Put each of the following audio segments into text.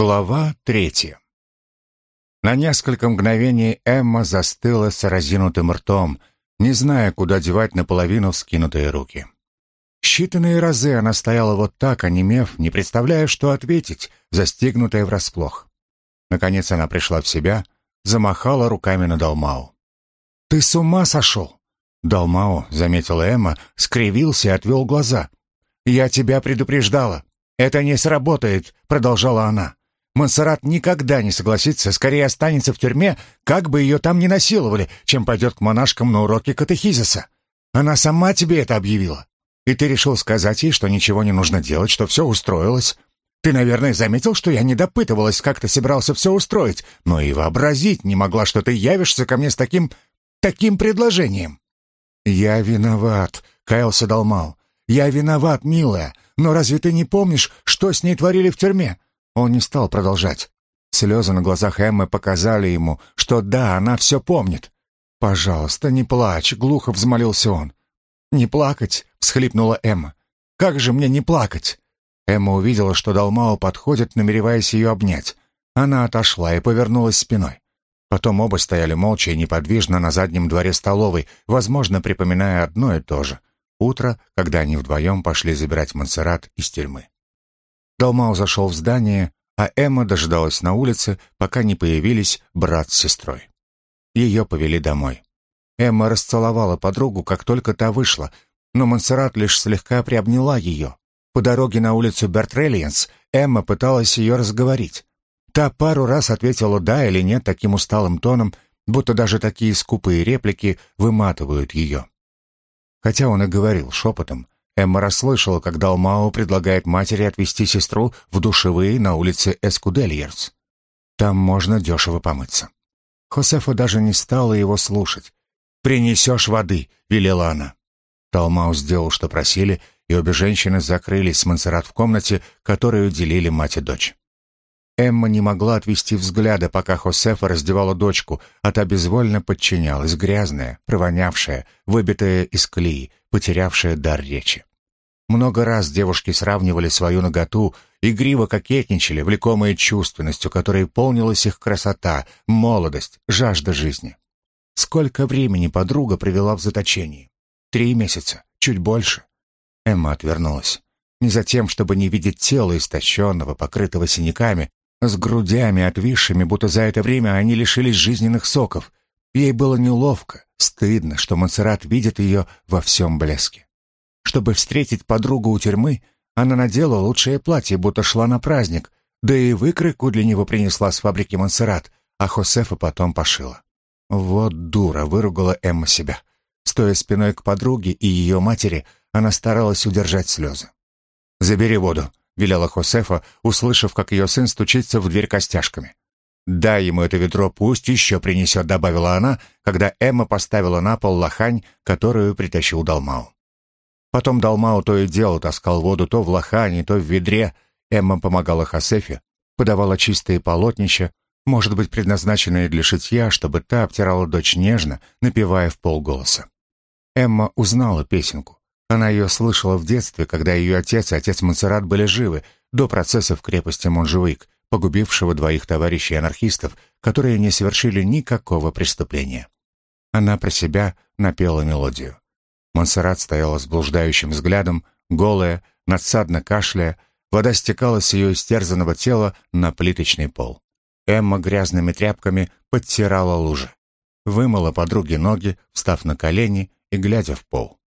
Глава третья. На несколько мгновений Эмма застыла с разинутым ртом, не зная, куда девать наполовину вскинутые руки. Считанные разы она стояла вот так, онемев, не представляя, что ответить, застигнутая врасплох. Наконец она пришла в себя, замахала руками на Далмау. «Ты с ума сошел?» Далмау, заметила Эмма, скривился и отвел глаза. «Я тебя предупреждала. Это не сработает», — продолжала она. Монсеррат никогда не согласится, скорее останется в тюрьме, как бы ее там ни насиловали, чем пойдет к монашкам на уроки катехизиса. Она сама тебе это объявила. И ты решил сказать ей, что ничего не нужно делать, что все устроилось. Ты, наверное, заметил, что я не допытывалась, как ты собирался все устроить, но и вообразить не могла, что ты явишься ко мне с таким... таким предложением. «Я виноват», — каялся Далмал. «Я виноват, милая, но разве ты не помнишь, что с ней творили в тюрьме? Он не стал продолжать. Слезы на глазах Эммы показали ему, что да, она все помнит. «Пожалуйста, не плачь», — глухо взмолился он. «Не плакать», — всхлипнула Эмма. «Как же мне не плакать?» Эмма увидела, что Далмао подходит, намереваясь ее обнять. Она отошла и повернулась спиной. Потом оба стояли молча и неподвижно на заднем дворе столовой, возможно, припоминая одно и то же. Утро, когда они вдвоем пошли забирать Монсеррат из тюрьмы. Далмау зашел в здание, а Эмма дожидалась на улице, пока не появились брат с сестрой. Ее повели домой. Эмма расцеловала подругу, как только та вышла, но Монсеррат лишь слегка приобняла ее. По дороге на улицу Бертрелиенс Эмма пыталась ее разговорить. Та пару раз ответила «да» или «нет» таким усталым тоном, будто даже такие скупые реплики выматывают ее. Хотя он и говорил шепотом, Эмма расслышала, как Далмао предлагает матери отвезти сестру в душевые на улице Эскудельерс. Там можно дешево помыться. Хосефа даже не стала его слушать. «Принесешь воды», — велела она. Талмау сделал, что просили, и обе женщины закрылись с Монсеррат в комнате, которую делили мать и дочь. Эмма не могла отвести взгляда, пока Хосефа раздевала дочку, а та безвольно подчинялась, грязная, провонявшая, выбитая из колеи, потерявшая дар речи. Много раз девушки сравнивали свою наготу, игриво кокетничали, влекомые чувственностью, которой полнилась их красота, молодость, жажда жизни. Сколько времени подруга провела в заточении? Три месяца, чуть больше. Эмма отвернулась. Не за тем, чтобы не видеть тела истощенного, покрытого синяками, с грудями отвисшими, будто за это время они лишились жизненных соков. Ей было неловко, стыдно, что Монсеррат видит ее во всем блеске. Чтобы встретить подругу у тюрьмы, она надела лучшее платье, будто шла на праздник, да и выкройку для него принесла с фабрики Монсеррат, а Хосефа потом пошила. Вот дура, выругала Эмма себя. Стоя спиной к подруге и ее матери, она старалась удержать слезы. «Забери воду», — велела Хосефа, услышав, как ее сын стучится в дверь костяшками. «Дай ему это ведро, пусть еще принесет», — добавила она, когда Эмма поставила на пол лохань, которую притащил Далмау. Потом Далмау то и дело таскал воду то в лохане, то в ведре. Эмма помогала Хасефе, подавала чистые полотнища, может быть, предназначенные для шитья, чтобы та обтирала дочь нежно, напевая в полголоса. Эмма узнала песенку. Она ее слышала в детстве, когда ее отец и отец Монсеррат были живы, до процесса в крепости Монжевик, погубившего двоих товарищей-анархистов, которые не совершили никакого преступления. Она про себя напела мелодию. Монсеррат стояла с блуждающим взглядом, голая, надсадно кашляя, вода стекала с ее истерзанного тела на плиточный пол. Эмма грязными тряпками подтирала лужи. Вымыла подруге ноги, встав на колени и глядя в пол.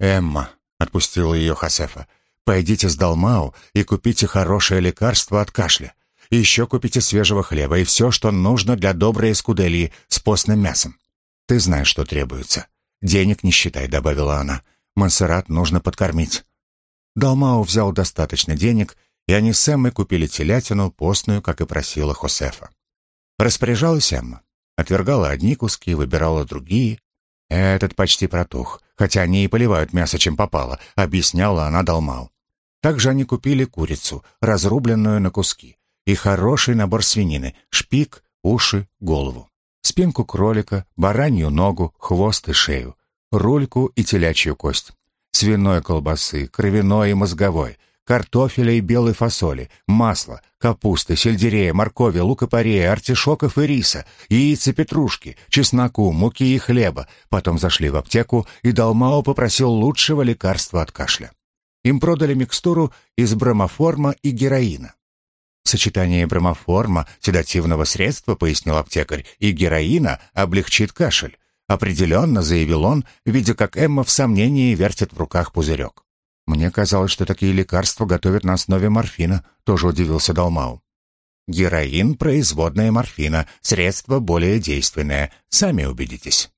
«Эмма», — отпустила ее Хасефа, — «пойдите с Далмау и купите хорошее лекарство от кашля. И еще купите свежего хлеба и все, что нужно для доброй эскудельи с постным мясом. Ты знаешь, что требуется. «Денег не считай», — добавила она. «Монсеррат нужно подкормить». Далмау взял достаточно денег, и они с Эммой купили телятину, постную, как и просила Хосефа. Распоряжалась Эмма. Отвергала одни куски, выбирала другие. Этот почти протух, хотя они и поливают мясо, чем попало, объясняла она Далмау. Также они купили курицу, разрубленную на куски, и хороший набор свинины, шпик, уши, голову спинку кролика, баранью ногу, хвост и шею, рульку и телячью кость, свиной колбасы, кровяной и мозговой, картофеля и белой фасоли, масла, капусты, сельдерея, моркови, лука-порея, артишоков и риса, яиц и петрушки, чесноку, муки и хлеба. Потом зашли в аптеку, и Далмао попросил лучшего лекарства от кашля. Им продали микстуру из бромоформа и героина. Сочетание бромоформа, седативного средства, пояснил аптекарь, и героина облегчит кашель. Определенно, заявил он, видя, как Эмма в сомнении вертит в руках пузырек. Мне казалось, что такие лекарства готовят на основе морфина, тоже удивился Далмау. Героин – производная морфина, средство более действенное, сами убедитесь.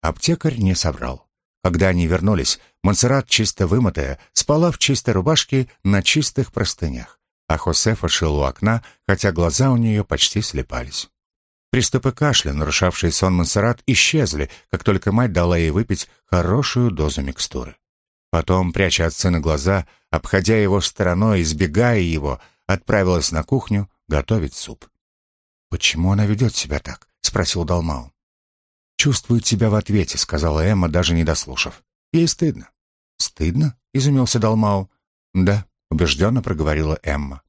Аптекарь не соврал. Когда они вернулись, Монсеррат, чисто вымытая, спала в чистой рубашке на чистых простынях, а Хосефа шил у окна, хотя глаза у нее почти слепались. Приступы кашля, нарушавшие сон Монсеррат, исчезли, как только мать дала ей выпить хорошую дозу микстуры. Потом, пряча от сына глаза, обходя его стороной, избегая его, отправилась на кухню готовить суп. «Почему она ведет себя так?» — спросил Далмау. «Чувствует себя в ответе», — сказала Эмма, даже не дослушав. «Ей стыдно». «Стыдно?» — изумился Далмау. «Да», — убежденно проговорила Эмма.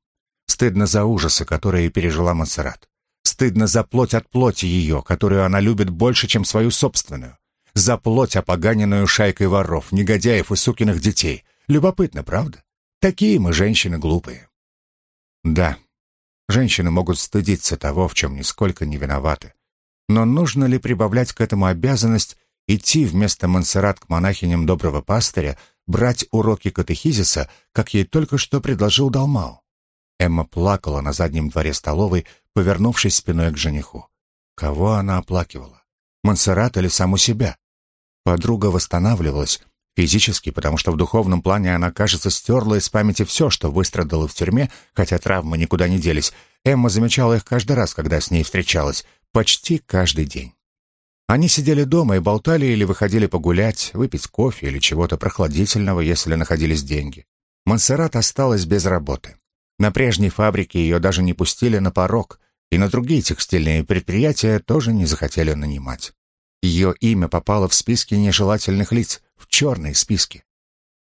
«Стыдно за ужасы, которые пережила Монсеррат. Стыдно за плоть от плоти ее, которую она любит больше, чем свою собственную. За плоть, опоганенную шайкой воров, негодяев и сукиных детей. Любопытно, правда? Такие мы, женщины, глупые». «Да, женщины могут стыдиться того, в чем нисколько не виноваты. Но нужно ли прибавлять к этому обязанность идти вместо Монсеррат к монахиням доброго пастыря, брать уроки катехизиса, как ей только что предложил Далмау? Эмма плакала на заднем дворе столовой, повернувшись спиной к жениху. Кого она оплакивала? Монсеррат или саму себя? Подруга восстанавливалась, физически, потому что в духовном плане она, кажется, стерла из памяти все, что выстрадала в тюрьме, хотя травмы никуда не делись. Эмма замечала их каждый раз, когда с ней встречалась, почти каждый день. Они сидели дома и болтали или выходили погулять, выпить кофе или чего-то прохладительного, если находились деньги. Монсеррат осталась без работы. На прежней фабрике ее даже не пустили на порог, и на другие текстильные предприятия тоже не захотели нанимать. Ее имя попало в списки нежелательных лиц, в черные списки.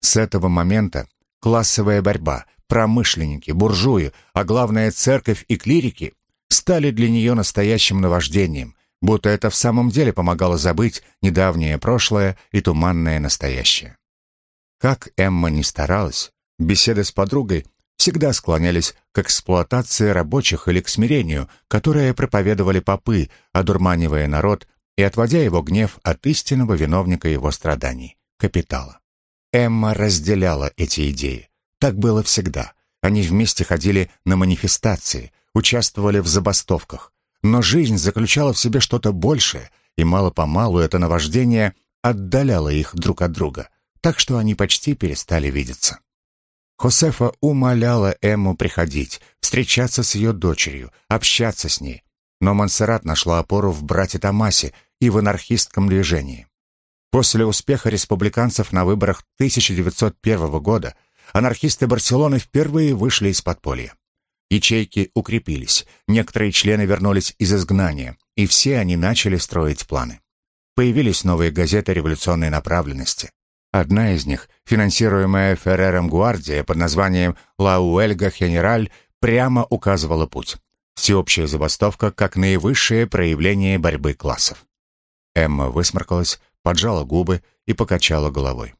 С этого момента классовая борьба, промышленники, буржуи, а главное церковь и клирики стали для нее настоящим наваждением, будто это в самом деле помогало забыть недавнее прошлое и туманное настоящее. Как Эмма не старалась, беседы с подругой всегда склонялись к эксплуатации рабочих или к смирению, которое проповедовали попы, одурманивая народ и отводя его гнев от истинного виновника его страданий — капитала. Эмма разделяла эти идеи. Так было всегда. Они вместе ходили на манифестации, участвовали в забастовках. Но жизнь заключала в себе что-то большее, и мало-помалу это наваждение отдаляло их друг от друга, так что они почти перестали видеться. Хосефа умоляла Эмму приходить, встречаться с ее дочерью, общаться с ней. Но Монсеррат нашла опору в брате Томасе и в анархистском движении. После успеха республиканцев на выборах 1901 года анархисты Барселоны впервые вышли из подполья. Ячейки укрепились, некоторые члены вернулись из изгнания, и все они начали строить планы. Появились новые газеты революционной направленности. Одна из них, финансируемая Феррером Гуардия под названием «Ла Уэльга Генераль», прямо указывала путь. Всеобщая забастовка как наивысшее проявление борьбы классов. Эмма высморкалась, поджала губы и покачала головой.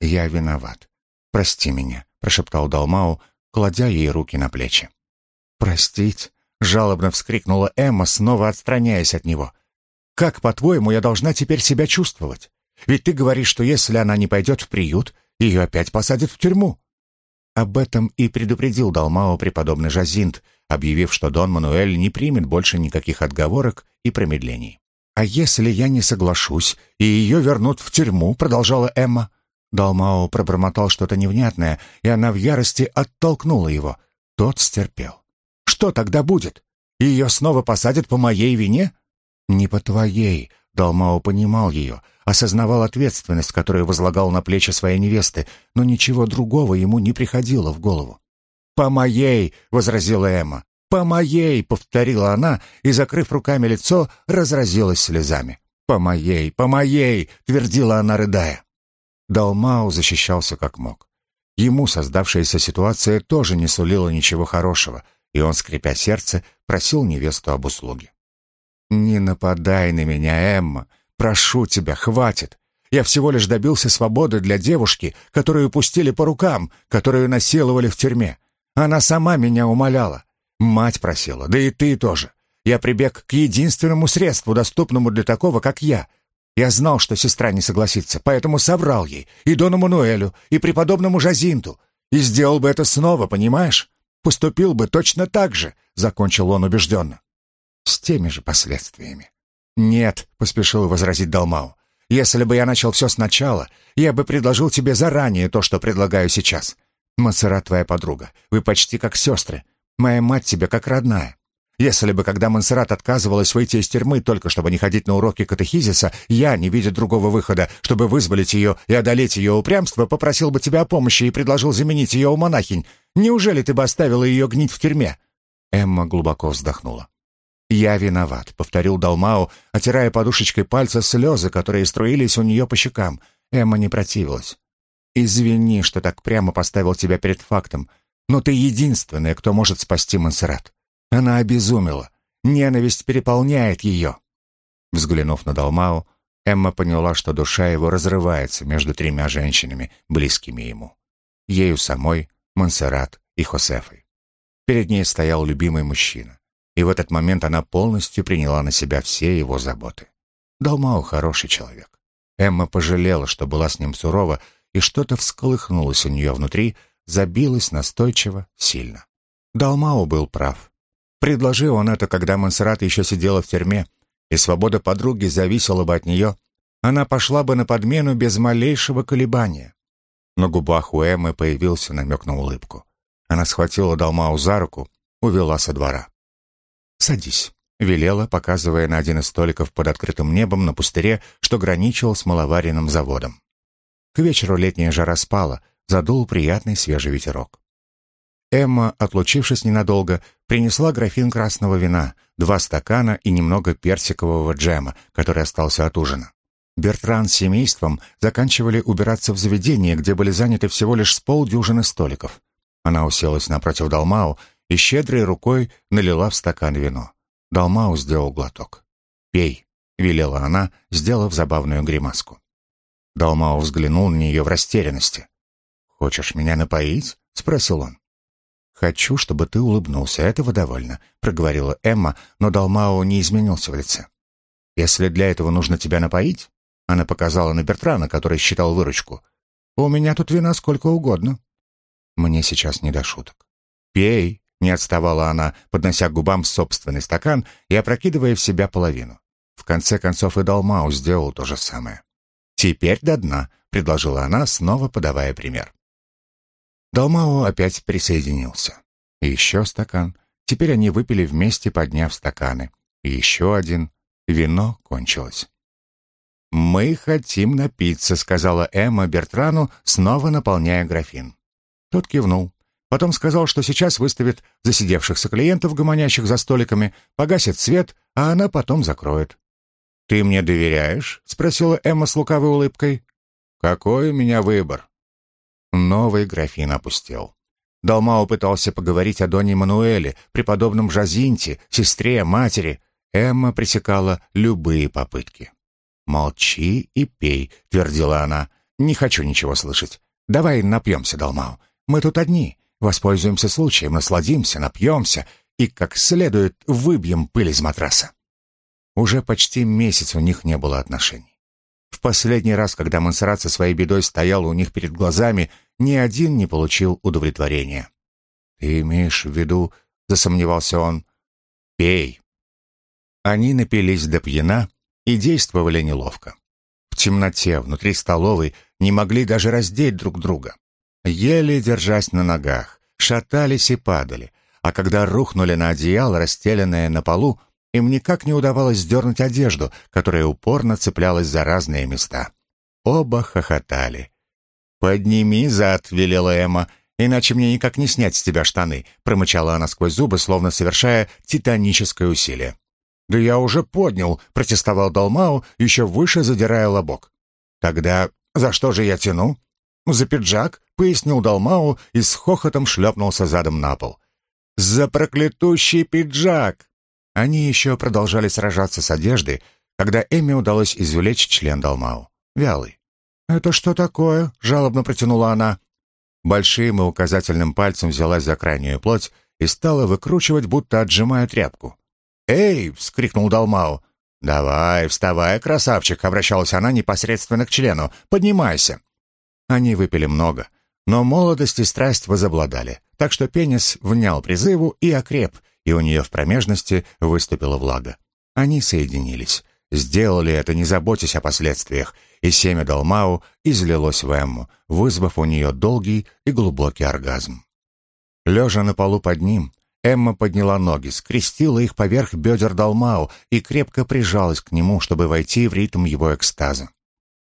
«Я виноват. Прости меня», — прошептал Далмау, кладя ей руки на плечи. «Простить?» — жалобно вскрикнула Эмма, снова отстраняясь от него. «Как, по-твоему, я должна теперь себя чувствовать? Ведь ты говоришь, что если она не пойдет в приют, ее опять посадят в тюрьму». Об этом и предупредил Далмао преподобный Жазинт, объявив, что Дон Мануэль не примет больше никаких отговорок и промедлений. «А если я не соглашусь, и ее вернут в тюрьму?» — продолжала Эмма. Далмао пробормотал что-то невнятное, и она в ярости оттолкнула его. Тот стерпел. «Что тогда будет? Ее снова посадят по моей вине?» «Не по твоей», — Далмао понимал ее, осознавал ответственность, которую возлагал на плечи своей невесты, но ничего другого ему не приходило в голову. «По моей!» — возразила Эмма. «По моей!» — повторила она и, закрыв руками лицо, разразилась слезами. «По моей! По моей!» — твердила она, рыдая. Далмау защищался как мог. Ему создавшаяся ситуация тоже не сулила ничего хорошего, и он, скрипя сердце, просил невесту об услуге. «Не нападай на меня, Эмма. Прошу тебя, хватит. Я всего лишь добился свободы для девушки, которую пустили по рукам, которую насиловали в тюрьме. Она сама меня умоляла. Мать просила, да и ты тоже. Я прибег к единственному средству, доступному для такого, как я. Я знал, что сестра не согласится, поэтому соврал ей, и Дону Мануэлю, и преподобному Жазинту. И сделал бы это снова, понимаешь? Поступил бы точно так же, — закончил он убежденно. С теми же последствиями. «Нет», — поспешил возразить Далмау. «Если бы я начал все сначала, я бы предложил тебе заранее то, что предлагаю сейчас. Мансера твоя подруга. Вы почти как сестры. Моя мать тебе как родная. Если бы, когда Монсеррат отказывалась выйти из тюрьмы только чтобы не ходить на уроки катехизиса, я, не видя другого выхода, чтобы вызволить ее и одолеть ее упрямство, попросил бы тебя о помощи и предложил заменить ее у монахинь, неужели ты бы оставила ее гнить в тюрьме?» Эмма глубоко вздохнула. «Я виноват», — повторил Далмау, отирая подушечкой пальца слезы, которые струились у нее по щекам. Эмма не противилась. «Извини, что так прямо поставил тебя перед фактом, но ты единственная, кто может спасти Монсеррат. Она обезумела. Ненависть переполняет ее. Взглянув на Далмау, Эмма поняла, что душа его разрывается между тремя женщинами, близкими ему. Ею самой, Монсеррат и Хосефой. Перед ней стоял любимый мужчина, и в этот момент она полностью приняла на себя все его заботы. Далмау хороший человек. Эмма пожалела, что была с ним сурова, и что-то всколыхнулось у нее внутри, забилось настойчиво, сильно. Далмау был прав. Предложил он это, когда Монсеррат еще сидела в тюрьме, и свобода подруги зависела бы от нее, она пошла бы на подмену без малейшего колебания. На губах у Эммы появился намек на улыбку. Она схватила Далмау за руку, увела со двора. «Садись», — велела, показывая на один из столиков под открытым небом на пустыре, что граничил с маловаренным заводом. К вечеру летняя жара спала, задул приятный свежий ветерок. Эмма, отлучившись ненадолго, принесла графин красного вина, два стакана и немного персикового джема, который остался от ужина. Бертран с семейством заканчивали убираться в заведении, где были заняты всего лишь с полдюжины столиков. Она уселась напротив Далмау и щедрой рукой налила в стакан вино. Далмау сделал глоток. «Пей», — велела она, сделав забавную гримаску. Далмау взглянул на нее в растерянности. «Хочешь меня напоить?» — спросил он. «Хочу, чтобы ты улыбнулся, этого довольно», — проговорила Эмма, но Далмао не изменился в лице. «Если для этого нужно тебя напоить...» Она показала на Бертрана, который считал выручку. «У меня тут вина сколько угодно». «Мне сейчас не до шуток». «Пей», — не отставала она, поднося к губам собственный стакан и опрокидывая в себя половину. В конце концов и Далмау сделал то же самое. «Теперь до дна», — предложила она, снова подавая пример. Далмао опять присоединился. И еще стакан. Теперь они выпили вместе, подняв стаканы. И еще один. Вино кончилось. «Мы хотим напиться», — сказала Эмма Бертрану, снова наполняя графин. Тот кивнул. Потом сказал, что сейчас выставит засидевшихся клиентов, гомонящих за столиками, погасит свет, а она потом закроет. «Ты мне доверяешь?» — спросила Эмма с лукавой улыбкой. «Какой у меня выбор?» Новый графин опустел. Далмао пытался поговорить о Доне Мануэле, преподобном Жазинте, сестре, матери. Эмма пресекала любые попытки. «Молчи и пей», — твердила она. «Не хочу ничего слышать. Давай напьемся, Далмао. Мы тут одни. Воспользуемся случаем, насладимся, напьемся и как следует выбьем пыль из матраса». Уже почти месяц у них не было отношений. В последний раз, когда Монсеррат со своей бедой стоял у них перед глазами, ни один не получил удовлетворения. «Ты имеешь в виду...» — засомневался он. «Пей». Они напились до пьяна и действовали неловко. В темноте, внутри столовой, не могли даже раздеть друг друга. Еле держась на ногах, шатались и падали, а когда рухнули на одеяло, расстеленное на полу, им никак не удавалось сдернуть одежду, которая упорно цеплялась за разные места. Оба хохотали. «Подними зад», — велела Эмма, — «иначе мне никак не снять с тебя штаны», — промычала она сквозь зубы, словно совершая титаническое усилие. «Да я уже поднял», — протестовал Далмау, еще выше задирая лобок. «Тогда за что же я тяну?» «За пиджак», — пояснил Далмау и с хохотом шлепнулся задом на пол. «За проклятущий пиджак!» Они еще продолжали сражаться с одеждой, когда Эми удалось извлечь член Далмау. Вялый. «Это что такое?» — жалобно протянула она. Большим и указательным пальцем взялась за крайнюю плоть и стала выкручивать, будто отжимая тряпку. «Эй!» — вскрикнул Далмау. «Давай, вставай, красавчик!» — обращалась она непосредственно к члену. «Поднимайся!» Они выпили много, но молодость и страсть возобладали, так что пенис внял призыву и окреп, и у нее в промежности выступила влага. Они соединились. Сделали это, не заботясь о последствиях, и семя Далмау излилось в Эмму, вызвав у нее долгий и глубокий оргазм. Лежа на полу под ним, Эмма подняла ноги, скрестила их поверх бедер Далмау и крепко прижалась к нему, чтобы войти в ритм его экстаза.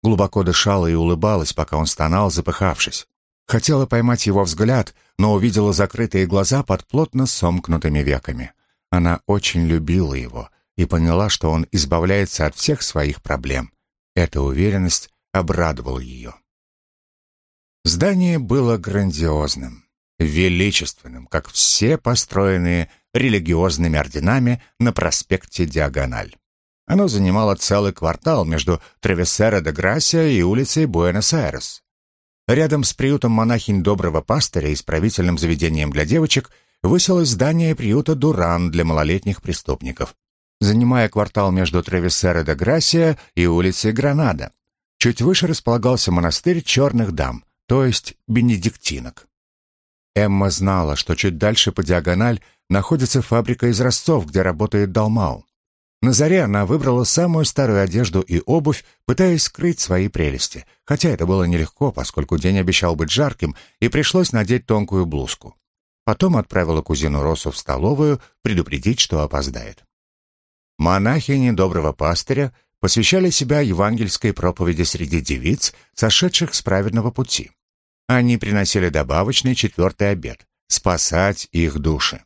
Глубоко дышала и улыбалась, пока он стонал, запыхавшись. Хотела поймать его взгляд, но увидела закрытые глаза под плотно сомкнутыми веками. Она очень любила его и поняла, что он избавляется от всех своих проблем. Эта уверенность обрадовала ее. Здание было грандиозным величественным, как все построенные религиозными орденами на проспекте Диагональ. Оно занимало целый квартал между Тревесера де Грасия и улицей Буэнос-Айрес. Рядом с приютом монахинь Доброго Пастыря и исправительным заведением для девочек высилось здание приюта Дуран для малолетних преступников, занимая квартал между Тревесера де Грасия и улицей Гранада. Чуть выше располагался монастырь черных дам, то есть бенедиктинок. Эмма знала, что чуть дальше по диагональ находится фабрика из Ростов, где работает Далмау. На заре она выбрала самую старую одежду и обувь, пытаясь скрыть свои прелести, хотя это было нелегко, поскольку день обещал быть жарким, и пришлось надеть тонкую блузку. Потом отправила кузину Росу в столовую предупредить, что опоздает. Монахини доброго пастыря посвящали себя евангельской проповеди среди девиц, сошедших с праведного пути. Они приносили добавочный четвертый обед — спасать их души.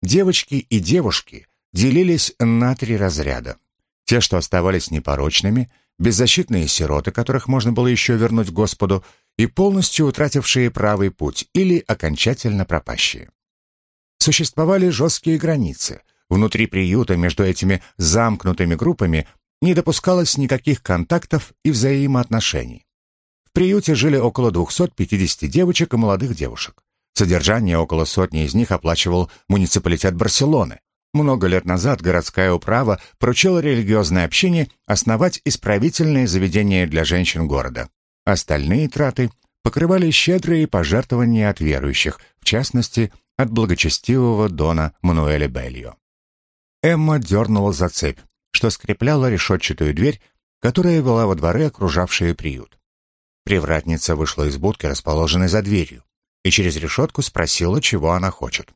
Девочки и девушки делились на три разряда. Те, что оставались непорочными, беззащитные сироты, которых можно было еще вернуть Господу, и полностью утратившие правый путь или окончательно пропащие. Существовали жесткие границы. Внутри приюта между этими замкнутыми группами не допускалось никаких контактов и взаимоотношений. В приюте жили около 250 девочек и молодых девушек. Содержание около сотни из них оплачивал муниципалитет Барселоны. Много лет назад городская управа поручила религиозное общение основать исправительные заведения для женщин города. Остальные траты покрывали щедрые пожертвования от верующих, в частности, от благочестивого дона Мануэля Бельо. Эмма дернула за цепь, что скрепляла решетчатую дверь, которая вела во дворы, окружавшие приют. Привратница вышла из будки, расположенной за дверью, и через решетку спросила, чего она хочет.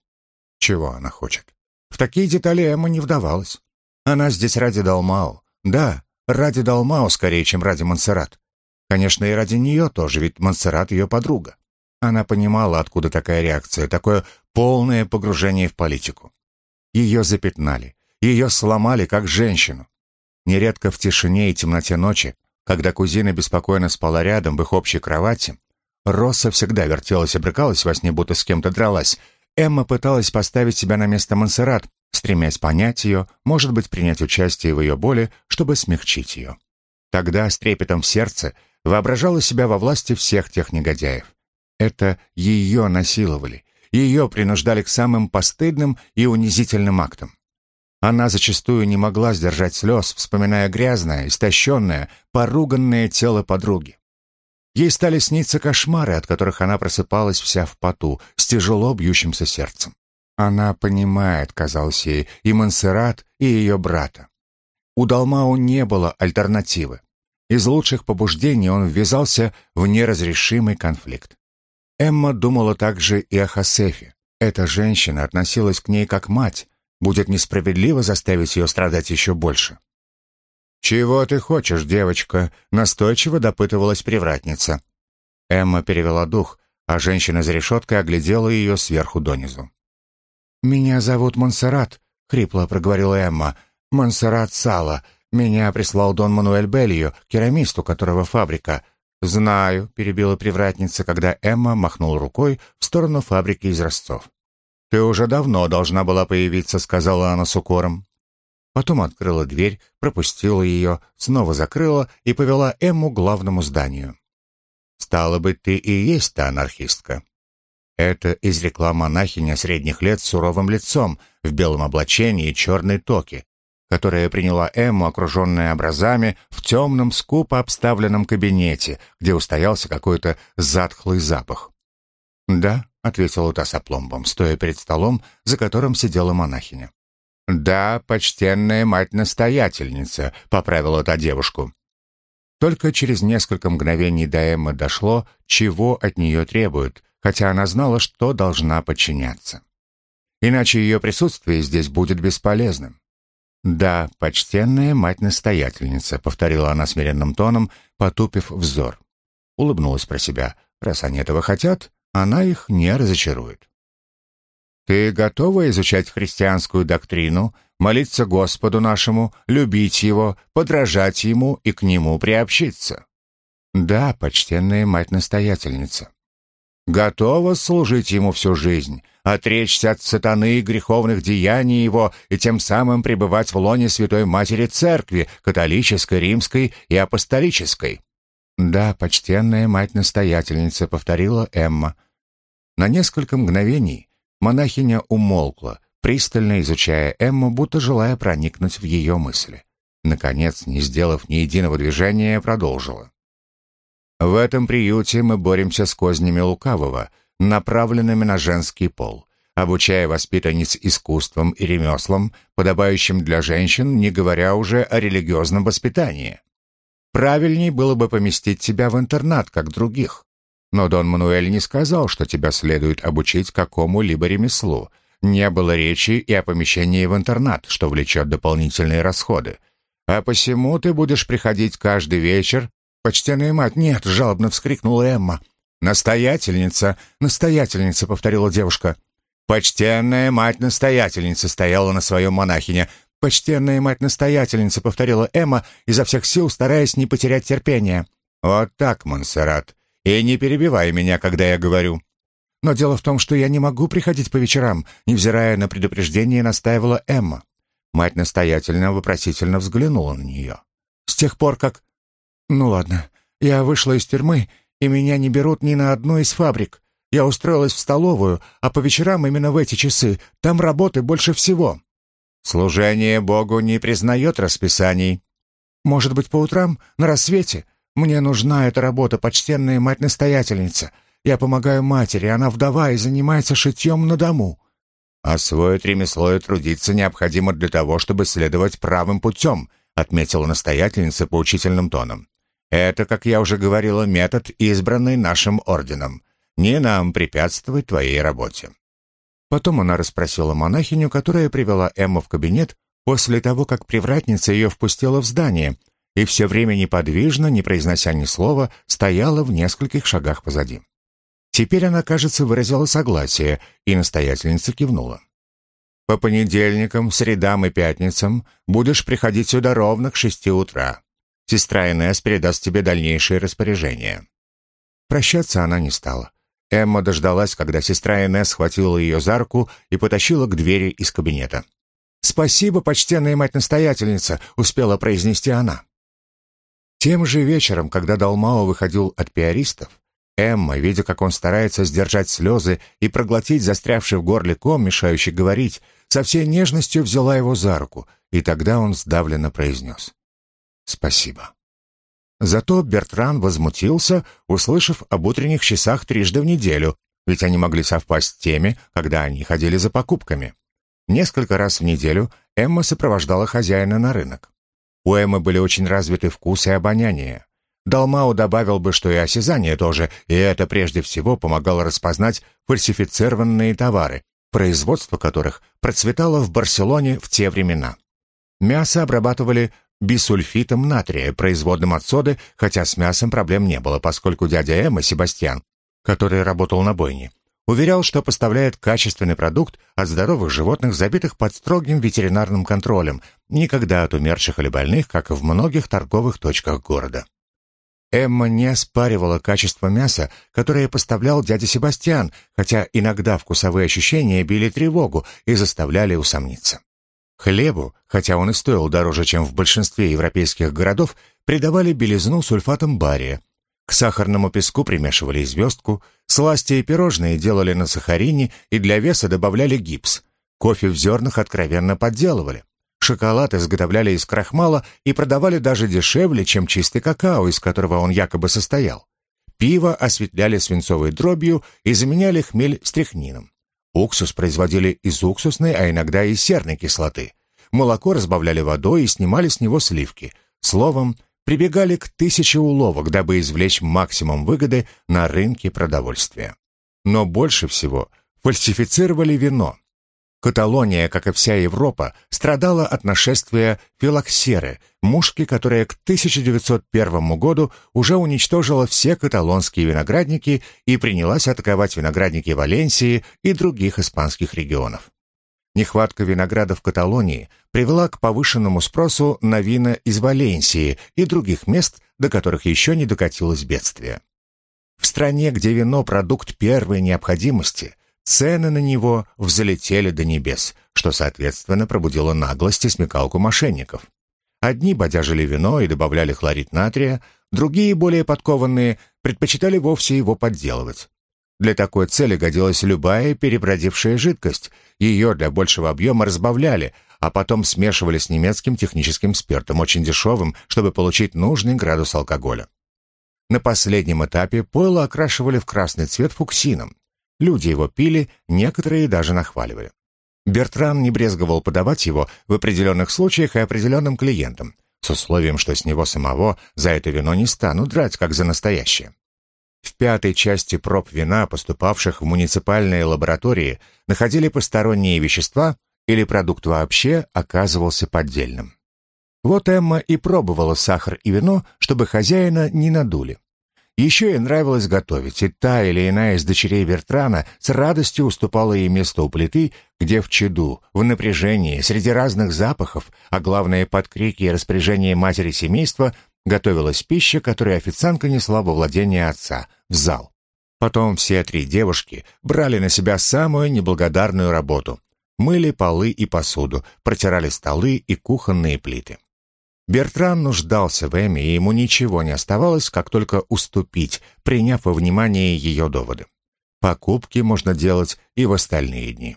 Чего она хочет? В такие детали Эмма не вдавалась. Она здесь ради Далмао. Да, ради Далмао скорее, чем ради Монсеррат. Конечно, и ради нее тоже, ведь Монсеррат ее подруга. Она понимала, откуда такая реакция, такое полное погружение в политику. Ее запятнали, ее сломали как женщину. Нередко в тишине и темноте ночи когда кузина беспокойно спала рядом в их общей кровати, Росса всегда вертелась и брыкалась во сне, будто с кем-то дралась. Эмма пыталась поставить себя на место Монсеррат, стремясь понять ее, может быть, принять участие в ее боли, чтобы смягчить ее. Тогда, с трепетом в сердце, воображала себя во власти всех тех негодяев. Это ее насиловали, ее принуждали к самым постыдным и унизительным актам. Она зачастую не могла сдержать слез, вспоминая грязное, истощенное, поруганное тело подруги. Ей стали сниться кошмары, от которых она просыпалась вся в поту, с тяжело бьющимся сердцем. Она понимает, казалось ей, и Монсеррат, и ее брата. У Далмау не было альтернативы. Из лучших побуждений он ввязался в неразрешимый конфликт. Эмма думала также и о Хасефе. Эта женщина относилась к ней как мать, Будет несправедливо заставить ее страдать еще больше. «Чего ты хочешь, девочка?» — настойчиво допытывалась привратница. Эмма перевела дух, а женщина за решеткой оглядела ее сверху донизу. «Меня зовут Монсеррат», — хрипло проговорила Эмма. «Монсеррат Сала. Меня прислал Дон Мануэль Белью, керамисту, которого фабрика. «Знаю», — перебила привратница, когда Эмма махнула рукой в сторону фабрики из Ростов. «Ты уже давно должна была появиться», — сказала она с укором. Потом открыла дверь, пропустила ее, снова закрыла и повела Эмму к главному зданию. «Стало быть, ты и есть та анархистка». Это изрекла монахиня средних лет с суровым лицом, в белом облачении и черной токе, которая приняла Эмму, окруженная образами, в темном, скупо обставленном кабинете, где устоялся какой-то затхлый запах. «Да», — ответила та с опломбом, стоя перед столом, за которым сидела монахиня. «Да, почтенная мать-настоятельница», — поправила та девушку. Только через несколько мгновений до Эммы дошло, чего от нее требуют, хотя она знала, что должна подчиняться. Иначе ее присутствие здесь будет бесполезным. «Да, почтенная мать-настоятельница», — повторила она смиренным тоном, потупив взор. Улыбнулась про себя. Раз они этого хотят, она их не разочарует. «Ты готова изучать христианскую доктрину, молиться Господу нашему, любить Его, подражать Ему и к Нему приобщиться?» «Да, почтенная мать-настоятельница». «Готова служить Ему всю жизнь, отречься от сатаны и греховных деяний его и тем самым пребывать в лоне Святой Матери Церкви, католической, римской и апостолической. «Да, почтенная мать-настоятельница», — повторила Эмма. На несколько мгновений монахиня умолкла, пристально изучая Эмму, будто желая проникнуть в ее мысли. Наконец, не сделав ни единого движения, продолжила. «В этом приюте мы боремся с кознями лукавого», направленными на женский пол, обучая воспитанниц искусствам и ремеслам, подобающим для женщин, не говоря уже о религиозном воспитании. Правильней было бы поместить тебя в интернат, как других. Но Дон Мануэль не сказал, что тебя следует обучить какому-либо ремеслу. Не было речи и о помещении в интернат, что влечет дополнительные расходы. А посему ты будешь приходить каждый вечер. «Почтенная мать, нет!» — жалобно вскрикнула Эмма. «Настоятельница, настоятельница», — повторила девушка. «Почтенная мать-настоятельница» стояла на своем монахине. «Почтенная мать-настоятельница», — повторила Эмма, изо всех сил стараясь не потерять терпение. «Вот так, Монсеррат. И не перебивай меня, когда я говорю». «Но дело в том, что я не могу приходить по вечерам», — невзирая на предупреждение, настаивала Эмма. Мать настоятельно вопросительно взглянула на нее. «С тех пор, как...» «Ну ладно, я вышла из тюрьмы и меня не берут ни на одну из фабрик. Я устроилась в столовую, а по вечерам именно в эти часы. Там работы больше всего». «Служение Богу не признает расписаний». «Может быть, по утрам, на рассвете? Мне нужна эта работа, почтенная мать-настоятельница. Я помогаю матери, она вдова и занимается шитьем на дому». «Освоить ремесло и трудиться необходимо для того, чтобы следовать правым путем», отметила настоятельница поучительным тоном. Это, как я уже говорила, метод, избранный нашим орденом. Не нам препятствовать твоей работе». Потом она расспросила монахиню, которая привела Эмму в кабинет после того, как привратница ее впустила в здание, и все время неподвижно, не произнося ни слова, стояла в нескольких шагах позади. Теперь она, кажется, выразила согласие, и настоятельница кивнула. «По понедельникам, средам и пятницам будешь приходить сюда ровно к шести утра. Сестра Инесс передаст тебе дальнейшие распоряжения». Прощаться она не стала. Эмма дождалась, когда сестра Инесс схватила ее за руку и потащила к двери из кабинета. «Спасибо, почтенная мать-настоятельница», — успела произнести она. Тем же вечером, когда Далмао выходил от пиаристов, Эмма, видя, как он старается сдержать слезы и проглотить застрявший в горле ком, мешающий говорить, со всей нежностью взяла его за руку, и тогда он сдавленно произнес. «Спасибо». Зато Бертран возмутился, услышав об утренних часах трижды в неделю, ведь они могли совпасть с теми, когда они ходили за покупками. Несколько раз в неделю Эмма сопровождала хозяина на рынок. У Эммы были очень развиты вкус и обоняние. Далмау добавил бы, что и осязание тоже, и это прежде всего помогало распознать фальсифицированные товары, производство которых процветало в Барселоне в те времена. Мясо обрабатывали бисульфитом натрия, производным от соды, хотя с мясом проблем не было, поскольку дядя Эмма, Себастьян, который работал на бойне, уверял, что поставляет качественный продукт от здоровых животных, забитых под строгим ветеринарным контролем, никогда от умерших или больных, как и в многих торговых точках города. Эмма не оспаривала качество мяса, которое поставлял дядя Себастьян, хотя иногда вкусовые ощущения били тревогу и заставляли усомниться. Хлебу, хотя он и стоил дороже, чем в большинстве европейских городов, придавали белизну сульфатом бария. К сахарному песку примешивали звездку, сласти и пирожные делали на сахарине и для веса добавляли гипс. Кофе в зернах откровенно подделывали. Шоколад изготовляли из крахмала и продавали даже дешевле, чем чистый какао, из которого он якобы состоял. Пиво осветляли свинцовой дробью и заменяли хмель стряхнином. Уксус производили из уксусной, а иногда и серной кислоты. Молоко разбавляли водой и снимали с него сливки. Словом, прибегали к тысяче уловок, дабы извлечь максимум выгоды на рынке продовольствия. Но больше всего фальсифицировали вино. Каталония, как и вся Европа, страдала от нашествия филоксеры, мушки, которая к 1901 году уже уничтожила все каталонские виноградники и принялась атаковать виноградники Валенсии и других испанских регионов. Нехватка винограда в Каталонии привела к повышенному спросу на вина из Валенсии и других мест, до которых еще не докатилось бедствие. В стране, где вино – продукт первой необходимости – Цены на него взлетели до небес, что, соответственно, пробудило наглость и смекалку мошенников. Одни бодяжили вино и добавляли хлорид натрия, другие, более подкованные, предпочитали вовсе его подделывать. Для такой цели годилась любая перебродившая жидкость. Ее для большего объема разбавляли, а потом смешивали с немецким техническим спиртом, очень дешевым, чтобы получить нужный градус алкоголя. На последнем этапе пойло окрашивали в красный цвет фуксином. Люди его пили, некоторые даже нахваливали. Бертран не брезговал подавать его в определенных случаях и определенным клиентам, с условием, что с него самого за это вино не станут драть, как за настоящее. В пятой части проб вина, поступавших в муниципальные лаборатории, находили посторонние вещества или продукт вообще оказывался поддельным. Вот Эмма и пробовала сахар и вино, чтобы хозяина не надули. Еще ей нравилось готовить, и та или иная из дочерей Вертрана с радостью уступала ей место у плиты, где в чаду, в напряжении, среди разных запахов, а главное под крики и распоряжение матери семейства, готовилась пища, которую официантка несла во владение отца, в зал. Потом все три девушки брали на себя самую неблагодарную работу. Мыли полы и посуду, протирали столы и кухонные плиты. Бертран нуждался в Эми, и ему ничего не оставалось, как только уступить, приняв во внимание ее доводы. Покупки можно делать и в остальные дни.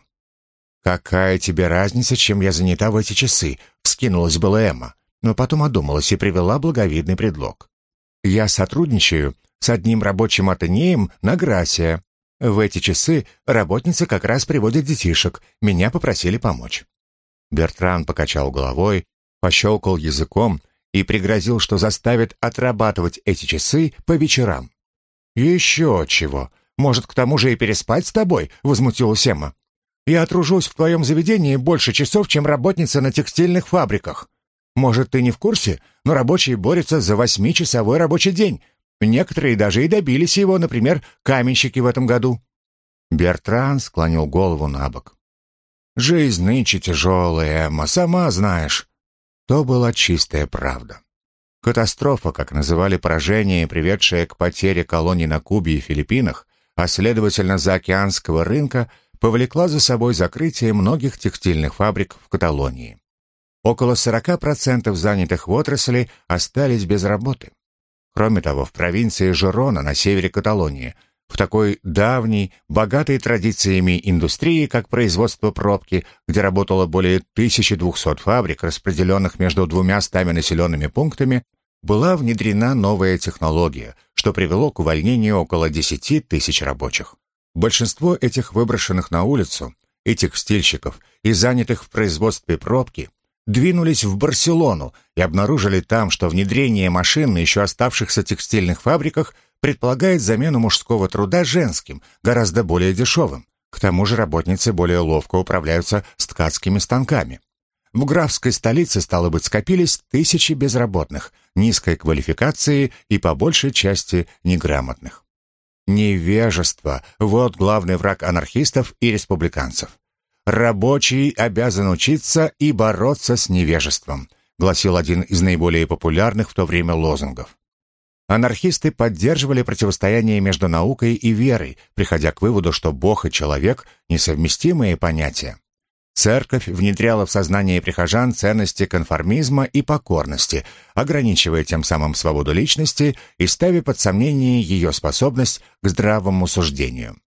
«Какая тебе разница, чем я занята в эти часы?» — вскинулась была Эмма, но потом одумалась и привела благовидный предлог. «Я сотрудничаю с одним рабочим атенеем на Грасия. В эти часы работницы как раз приводят детишек. Меня попросили помочь». Бертран покачал головой пощелкал языком и пригрозил, что заставит отрабатывать эти часы по вечерам. «Еще чего! Может, к тому же и переспать с тобой?» — возмутилась Эмма. «Я тружусь в твоем заведении больше часов, чем работница на текстильных фабриках. Может, ты не в курсе, но рабочие борются за восьмичасовой рабочий день. Некоторые даже и добились его, например, каменщики в этом году». Бертран склонил голову на бок. «Жизнь нынче тяжелая, Эмма, сама знаешь. То была чистая правда. Катастрофа, как называли поражение, приведшее к потере колоний на Кубе и Филиппинах, а следовательно заокеанского рынка, повлекла за собой закрытие многих текстильных фабрик в Каталонии. Около 40% занятых в отрасли остались без работы. Кроме того, в провинции Жерона на севере Каталонии в такой давней, богатой традициями индустрии, как производство пробки, где работало более 1200 фабрик, распределенных между двумя стами населенными пунктами, была внедрена новая технология, что привело к увольнению около 10 тысяч рабочих. Большинство этих выброшенных на улицу, и текстильщиков, и занятых в производстве пробки, двинулись в Барселону и обнаружили там, что внедрение машин на еще оставшихся текстильных фабриках – предполагает замену мужского труда женским, гораздо более дешевым. К тому же работницы более ловко управляются с ткацкими станками. В графской столице, стало быть, скопились тысячи безработных, низкой квалификации и по большей части неграмотных. Невежество – вот главный враг анархистов и республиканцев. «Рабочий обязан учиться и бороться с невежеством», гласил один из наиболее популярных в то время лозунгов. Анархисты поддерживали противостояние между наукой и верой, приходя к выводу, что Бог и человек – несовместимые понятия. Церковь внедряла в сознание прихожан ценности конформизма и покорности, ограничивая тем самым свободу личности и ставя под сомнение ее способность к здравому суждению.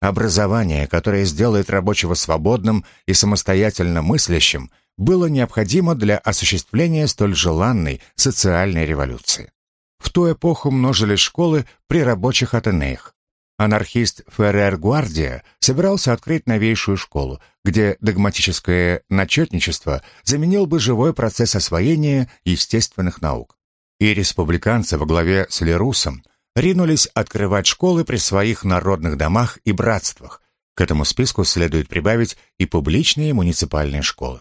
Образование, которое сделает рабочего свободным и самостоятельно мыслящим, было необходимо для осуществления столь желанной социальной революции. В ту эпоху множились школы при рабочих Атенеях. Анархист Феррер Гвардия собирался открыть новейшую школу, где догматическое начетничество заменил бы живой процесс освоения естественных наук. И республиканцы во главе с Лерусом ринулись открывать школы при своих народных домах и братствах. К этому списку следует прибавить и публичные муниципальные школы.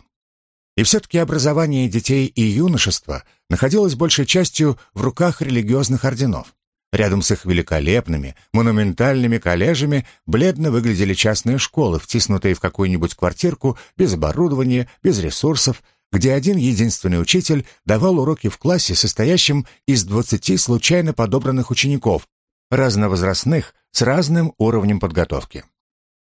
И все-таки образование детей и юношества находилось большей частью в руках религиозных орденов. Рядом с их великолепными, монументальными коллежами бледно выглядели частные школы, втиснутые в какую-нибудь квартирку, без оборудования, без ресурсов, где один единственный учитель давал уроки в классе, состоящем из 20 случайно подобранных учеников, разновозрастных, с разным уровнем подготовки.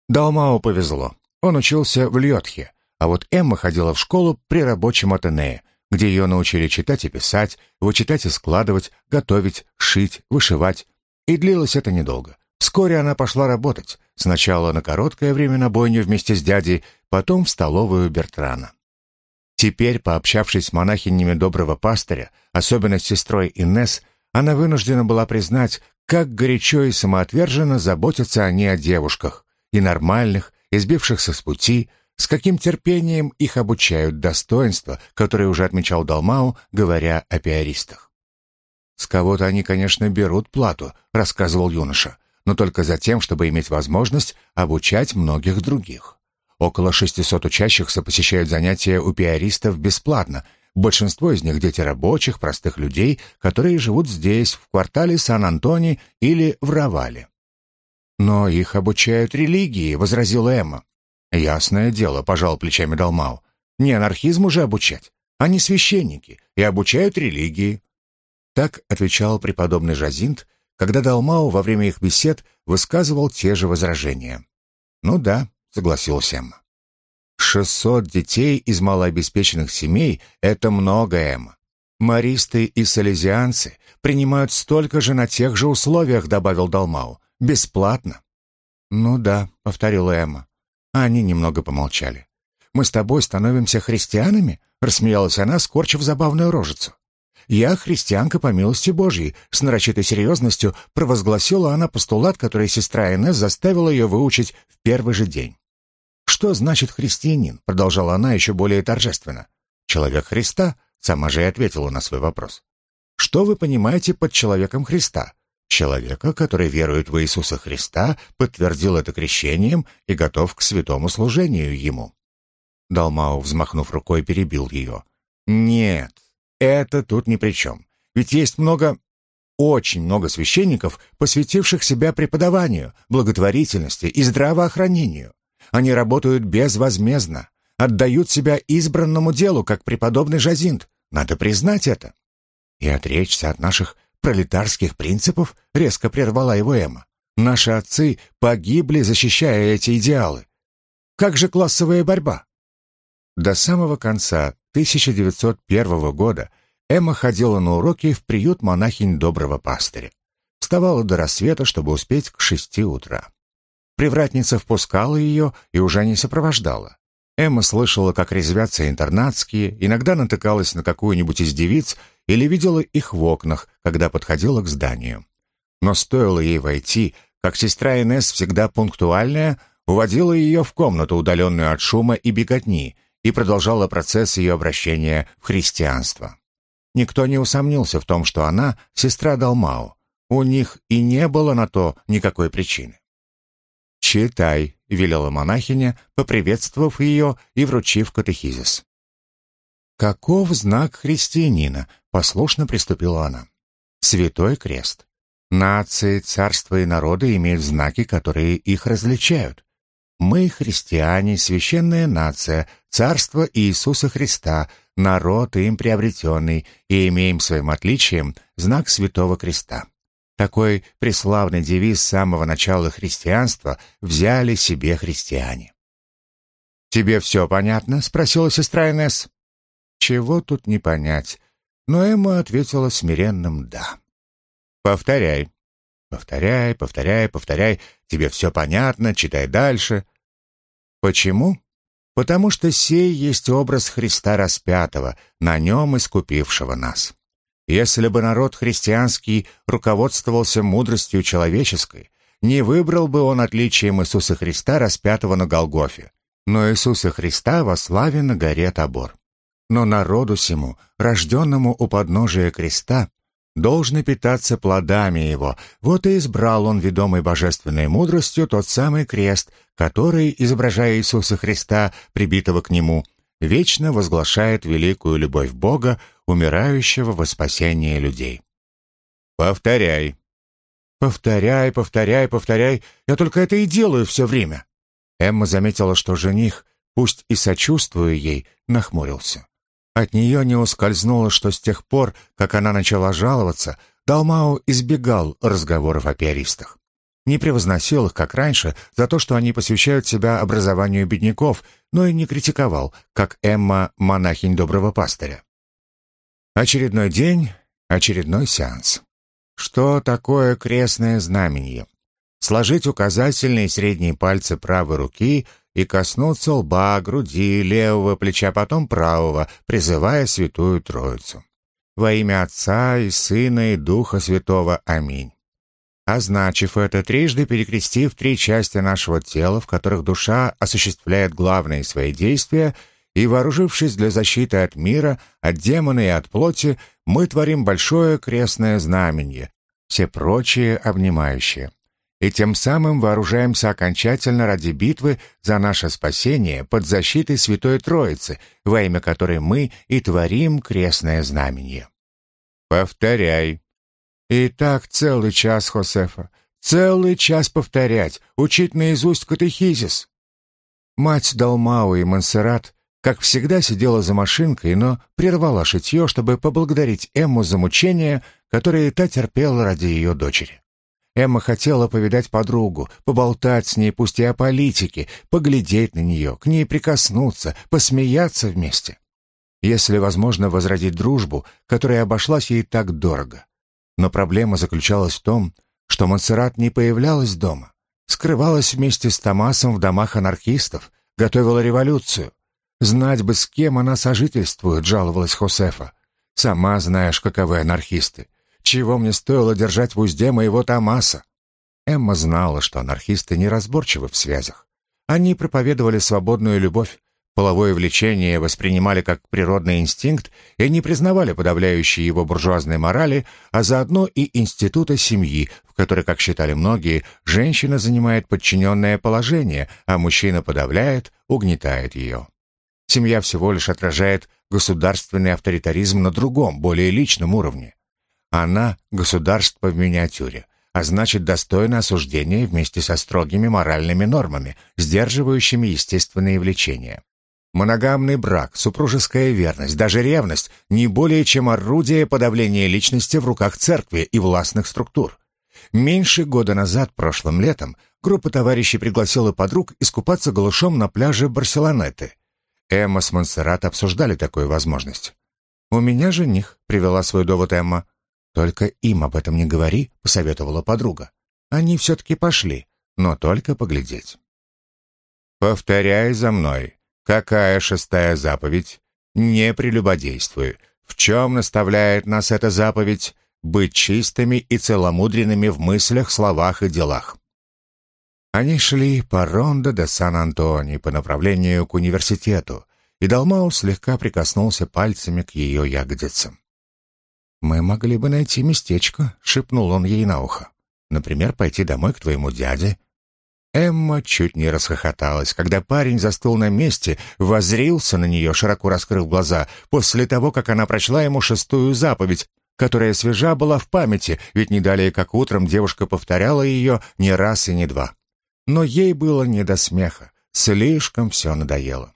Далмао повезло. Он учился в Льотхе, а вот Эмма ходила в школу при рабочем Атенее, где ее научили читать и писать, вычитать и складывать, готовить, шить, вышивать. И длилось это недолго. Вскоре она пошла работать. Сначала на короткое время на бойню вместе с дядей, потом в столовую Бертрана. Теперь, пообщавшись с монахинями доброго пастыря, особенно с сестрой Инес, она вынуждена была признать, как горячо и самоотверженно заботятся они о девушках, и нормальных, избившихся с пути, с каким терпением их обучают достоинства, которые уже отмечал Далмау, говоря о пиаристах. «С кого-то они, конечно, берут плату», — рассказывал юноша, «но только за тем, чтобы иметь возможность обучать многих других. Около 600 учащихся посещают занятия у пиаристов бесплатно, большинство из них дети рабочих, простых людей, которые живут здесь, в квартале Сан-Антони или в Равале». «Но их обучают религии», — возразила Эмма. «Ясное дело», — пожал плечами Далмау. «Не анархизму же обучать. Они священники и обучают религии». Так отвечал преподобный Жазинт, когда Далмау во время их бесед высказывал те же возражения. «Ну да», — согласился Эмма. «Шестьсот детей из малообеспеченных семей — это много, Эмма. Маристы и салезианцы принимают столько же на тех же условиях», — добавил Далмау. «Бесплатно». «Ну да», — повторила Эмма. А они немного помолчали. «Мы с тобой становимся христианами?» — рассмеялась она, скорчив забавную рожицу. «Я христианка по милости Божьей», — с нарочитой серьезностью провозгласила она постулат, который сестра Инесс заставила ее выучить в первый же день. «Что значит христианин?» — продолжала она еще более торжественно. «Человек Христа», — сама же и ответила на свой вопрос. «Что вы понимаете под человеком Христа?» Человека, который верует в Иисуса Христа, подтвердил это крещением и готов к святому служению Ему. Далмау, взмахнув рукой, перебил ее. «Нет, это тут ни при чем. Ведь есть много, очень много священников, посвятивших себя преподаванию, благотворительности и здравоохранению. Они работают безвозмездно, отдают себя избранному делу, как преподобный Жазинт. Надо признать это. И отречься от наших пролетарских принципов?» — резко прервала его Эмма. «Наши отцы погибли, защищая эти идеалы. Как же классовая борьба?» До самого конца 1901 года Эмма ходила на уроки в приют монахинь доброго пастыря. Вставала до рассвета, чтобы успеть к шести утра. Привратница впускала ее и уже не сопровождала. Эмма слышала, как резвятся интернатские, иногда натыкалась на какую-нибудь из девиц или видела их в окнах, когда подходила к зданию. Но стоило ей войти, как сестра Инесс, всегда пунктуальная, уводила ее в комнату, удаленную от шума и беготни, и продолжала процесс ее обращения в христианство. Никто не усомнился в том, что она — сестра Далмау. У них и не было на то никакой причины. «Читай», — велела монахиня, поприветствовав ее и вручив катехизис. «Каков знак христианина?» — послушно приступила она. «Святой крест. Нации, царства и народы имеют знаки, которые их различают. Мы, христиане, священная нация, царство Иисуса Христа, народ им приобретенный, и имеем своим отличием знак Святого Креста. Такой преславный девиз с самого начала христианства взяли себе христиане. «Тебе все понятно?» — спросила сестра Инесс. «Чего тут не понять?» Но Эмма ответила смиренным «да». «Повторяй. Повторяй, повторяй, повторяй. Тебе все понятно, читай дальше». «Почему?» «Потому что сей есть образ Христа распятого, на нем искупившего нас». Если бы народ христианский руководствовался мудростью человеческой, не выбрал бы он отличием Иисуса Христа, распятого на Голгофе, но Иисуса Христа во славе на горе Табор. Но народу сему, рожденному у подножия креста, должны питаться плодами его. Вот и избрал он, ведомый божественной мудростью, тот самый крест, который, изображая Иисуса Христа, прибитого к нему, вечно возглашает великую любовь Бога, умирающего во спасение людей. Повторяй. Повторяй, повторяй, повторяй. Я только это и делаю все время. Эмма заметила, что жених, пусть и сочувствуя ей, нахмурился. От нее не ускользнуло, что с тех пор, как она начала жаловаться, Далмау избегал разговоров о пиаристах. Не превозносил их, как раньше, за то, что они посвящают себя образованию бедняков, но и не критиковал, как Эмма, монахинь доброго пастыря. Очередной день, очередной сеанс. Что такое крестное знамение? Сложить указательные и средние пальцы правой руки и коснуться лба, груди, левого плеча, потом правого, призывая Святую Троицу. Во имя Отца и Сына и Духа Святого. Аминь. Означив это, трижды перекрестив три части нашего тела, в которых душа осуществляет главные свои действия – и, вооружившись для защиты от мира, от демона и от плоти, мы творим большое крестное знамение, все прочие обнимающие. И тем самым вооружаемся окончательно ради битвы за наше спасение под защитой Святой Троицы, во имя которой мы и творим крестное знамение. Повторяй. И так целый час, Хосефа, целый час повторять, учить наизусть катехизис. Мать Далмау и Монсеррат как всегда, сидела за машинкой, но прервала шитье, чтобы поблагодарить Эмму за мучения, которые та терпела ради ее дочери. Эмма хотела повидать подругу, поболтать с ней, пусть и о политике, поглядеть на нее, к ней прикоснуться, посмеяться вместе. Если возможно возродить дружбу, которая обошлась ей так дорого. Но проблема заключалась в том, что Монсеррат не появлялась дома, скрывалась вместе с Томасом в домах анархистов, готовила революцию, Знать бы, с кем она сожительствует, жаловалась Хосефа. Сама знаешь, каковы анархисты. Чего мне стоило держать в узде моего Томаса? Эмма знала, что анархисты неразборчивы в связях. Они проповедовали свободную любовь, половое влечение воспринимали как природный инстинкт и не признавали подавляющей его буржуазной морали, а заодно и института семьи, в которой, как считали многие, женщина занимает подчиненное положение, а мужчина подавляет, угнетает ее. Семья всего лишь отражает государственный авторитаризм на другом, более личном уровне. Она — государство в миниатюре, а значит, достойна осуждения вместе со строгими моральными нормами, сдерживающими естественные влечения. Моногамный брак, супружеская верность, даже ревность — не более чем орудие подавления личности в руках церкви и властных структур. Меньше года назад, прошлым летом, группа товарищей пригласила подруг искупаться голышом на пляже Барселонеты — Эмма с Монсеррат обсуждали такую возможность. «У меня жених», — привела свой довод Эмма. «Только им об этом не говори», — посоветовала подруга. Они все-таки пошли, но только поглядеть. «Повторяй за мной. Какая шестая заповедь? Не прелюбодействуй. В чем наставляет нас эта заповедь? Быть чистыми и целомудренными в мыслях, словах и делах. Они шли по Рондо де Сан-Антони по направлению к университету, и Далмау слегка прикоснулся пальцами к ее ягодицам. «Мы могли бы найти местечко», — шепнул он ей на ухо. «Например, пойти домой к твоему дяде». Эмма чуть не расхохоталась, когда парень застыл на месте, возрился на нее, широко раскрыв глаза, после того, как она прочла ему шестую заповедь, которая свежа была в памяти, ведь не далее как утром девушка повторяла ее не раз и не два но ей было не до смеха, слишком все надоело.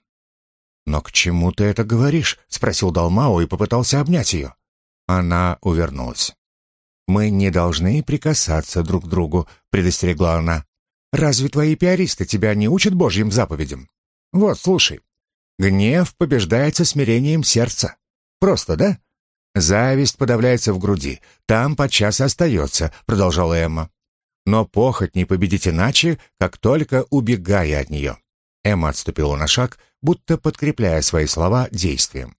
«Но к чему ты это говоришь?» — спросил Далмао и попытался обнять ее. Она увернулась. «Мы не должны прикасаться друг к другу», — предостерегла она. «Разве твои пиаристы тебя не учат Божьим заповедям? Вот, слушай. Гнев побеждается смирением сердца. Просто, да? Зависть подавляется в груди. Там подчас остается», — продолжала Эмма. «Но похоть не победить иначе, как только убегая от нее». Эмма отступила на шаг, будто подкрепляя свои слова действием.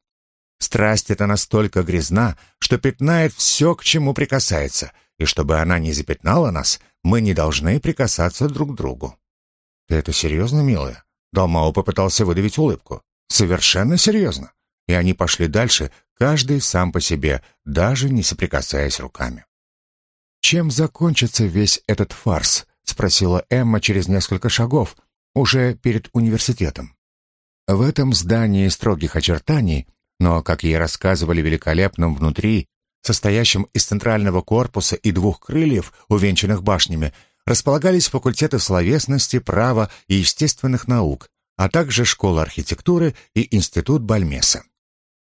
Страсть эта настолько грязна, что пятнает все, к чему прикасается, и чтобы она не запятнала нас, мы не должны прикасаться друг к другу. «Ты это серьезно, милая?» Далмао попытался выдавить улыбку. «Совершенно серьезно». И они пошли дальше, каждый сам по себе, даже не соприкасаясь руками. «Чем закончится весь этот фарс?» — спросила Эмма через несколько шагов, уже перед университетом. В этом здании строгих очертаний но, как ей рассказывали великолепным внутри, состоящем из центрального корпуса и двух крыльев, увенчанных башнями, располагались факультеты словесности, права и естественных наук, а также школа архитектуры и институт Бальмеса.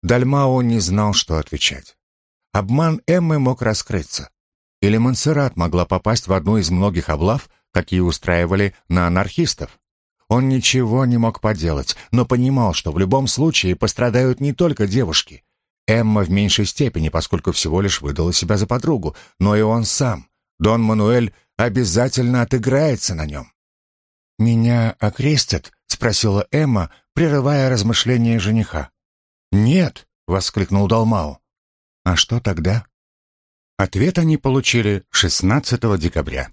Дальмао не знал, что отвечать. Обман Эммы мог раскрыться. Или Монсеррат могла попасть в одну из многих облав, какие устраивали на анархистов. Он ничего не мог поделать, но понимал, что в любом случае пострадают не только девушки. Эмма в меньшей степени, поскольку всего лишь выдала себя за подругу, но и он сам. Дон Мануэль обязательно отыграется на нем. «Меня окрестят?» — спросила Эмма, прерывая размышления жениха. «Нет!» — воскликнул Далмау. «А что тогда?» Ответ они получили 16 декабря.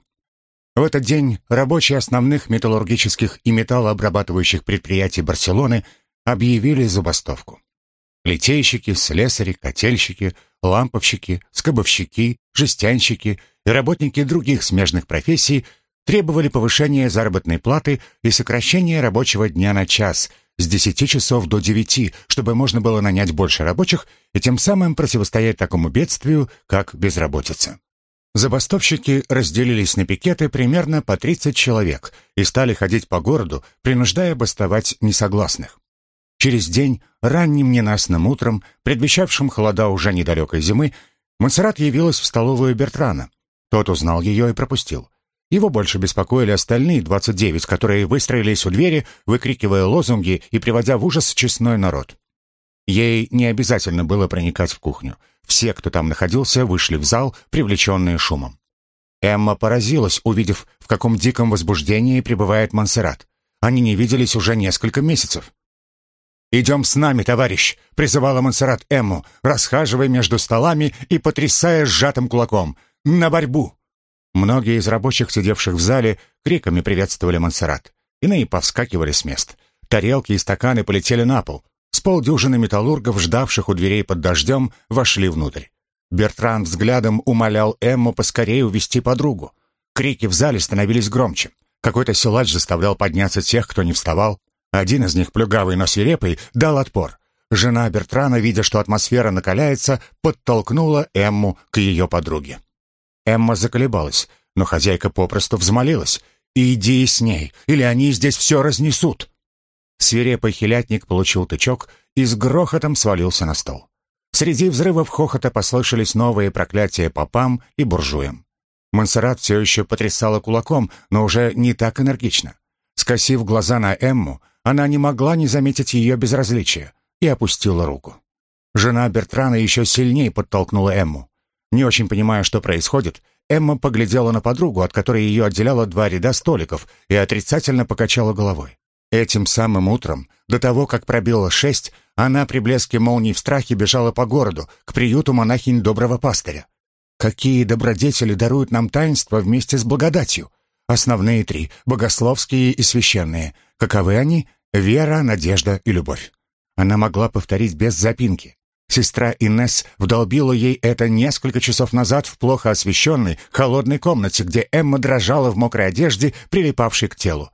В этот день рабочие основных металлургических и металлообрабатывающих предприятий Барселоны объявили забастовку. Литейщики, слесари, котельщики, ламповщики, скобовщики, жестянщики и работники других смежных профессий требовали повышения заработной платы и сокращения рабочего дня на час с 10 часов до 9, чтобы можно было нанять больше рабочих и тем самым противостоять такому бедствию, как безработица. Забастовщики разделились на пикеты примерно по 30 человек и стали ходить по городу, принуждая бастовать несогласных. Через день, ранним ненастным утром, предвещавшим холода уже недалекой зимы, Монсеррат явилась в столовую Бертрана. Тот узнал ее и пропустил. Его больше беспокоили остальные 29, которые выстроились у двери, выкрикивая лозунги и приводя в ужас честной народ. Ей не обязательно было проникать в кухню. Все, кто там находился, вышли в зал, привлеченные шумом. Эмма поразилась, увидев, в каком диком возбуждении пребывает Монсеррат. Они не виделись уже несколько месяцев. «Идем с нами, товарищ!» — призывала Монсеррат Эмму, расхаживая между столами и потрясая сжатым кулаком. «На борьбу!» Многие из рабочих, сидевших в зале, криками приветствовали Монсеррат. Иные повскакивали с мест. Тарелки и стаканы полетели на пол. С полдюжины металлургов, ждавших у дверей под дождем, вошли внутрь. Бертран взглядом умолял Эмму поскорее увести подругу. Крики в зале становились громче. Какой-то силач заставлял подняться тех, кто не вставал. Один из них, плюгавый, но свирепый, дал отпор. Жена Бертрана, видя, что атмосфера накаляется, подтолкнула Эмму к ее подруге. Эмма заколебалась, но хозяйка попросту взмолилась. «Иди с ней, или они здесь все разнесут!» Свирепый хилятник получил тычок и с грохотом свалился на стол. Среди взрывов хохота послышались новые проклятия попам и буржуям. Монсеррат все еще потрясала кулаком, но уже не так энергично. Скосив глаза на Эмму, она не могла не заметить ее безразличия и опустила руку. Жена Бертрана еще сильнее подтолкнула Эмму. Не очень понимая, что происходит, Эмма поглядела на подругу, от которой ее отделяло два ряда столиков, и отрицательно покачала головой. Этим самым утром, до того, как пробило шесть, она при блеске молний в страхе бежала по городу, к приюту монахинь доброго пастыря. Какие добродетели даруют нам таинство вместе с благодатью? Основные три — богословские и священные. Каковы они? Вера, надежда и любовь. Она могла повторить без запинки. Сестра Инесс вдолбила ей это несколько часов назад в плохо освещенной, холодной комнате, где Эмма дрожала в мокрой одежде, прилипавшей к телу.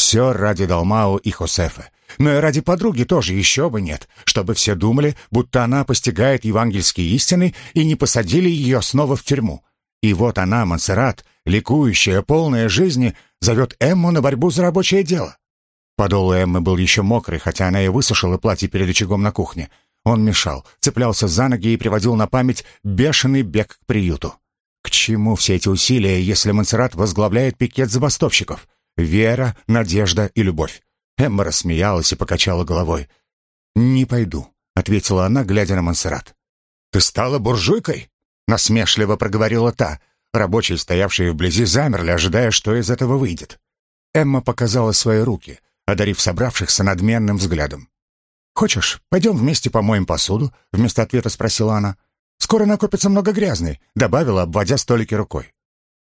Все ради Далмао и Хосефа. Но и ради подруги тоже еще бы нет, чтобы все думали, будто она постигает евангельские истины и не посадили ее снова в тюрьму. И вот она, Монсеррат, ликующая, полная жизни, зовет Эмму на борьбу за рабочее дело. Подол Эммы был еще мокрый, хотя она и высушила платье перед очагом на кухне. Он мешал, цеплялся за ноги и приводил на память бешеный бег к приюту. К чему все эти усилия, если Монсеррат возглавляет пикет забастовщиков? Вера, надежда и любовь. Эмма рассмеялась и покачала головой. «Не пойду», — ответила она, глядя на Монсеррат. «Ты стала буржуйкой?» — насмешливо проговорила та. Рабочие, стоявшие вблизи, замерли, ожидая, что из этого выйдет. Эмма показала свои руки, одарив собравшихся надменным взглядом. «Хочешь, пойдем вместе помоем посуду?» — вместо ответа спросила она. «Скоро накопится много грязной», — добавила, обводя столики рукой.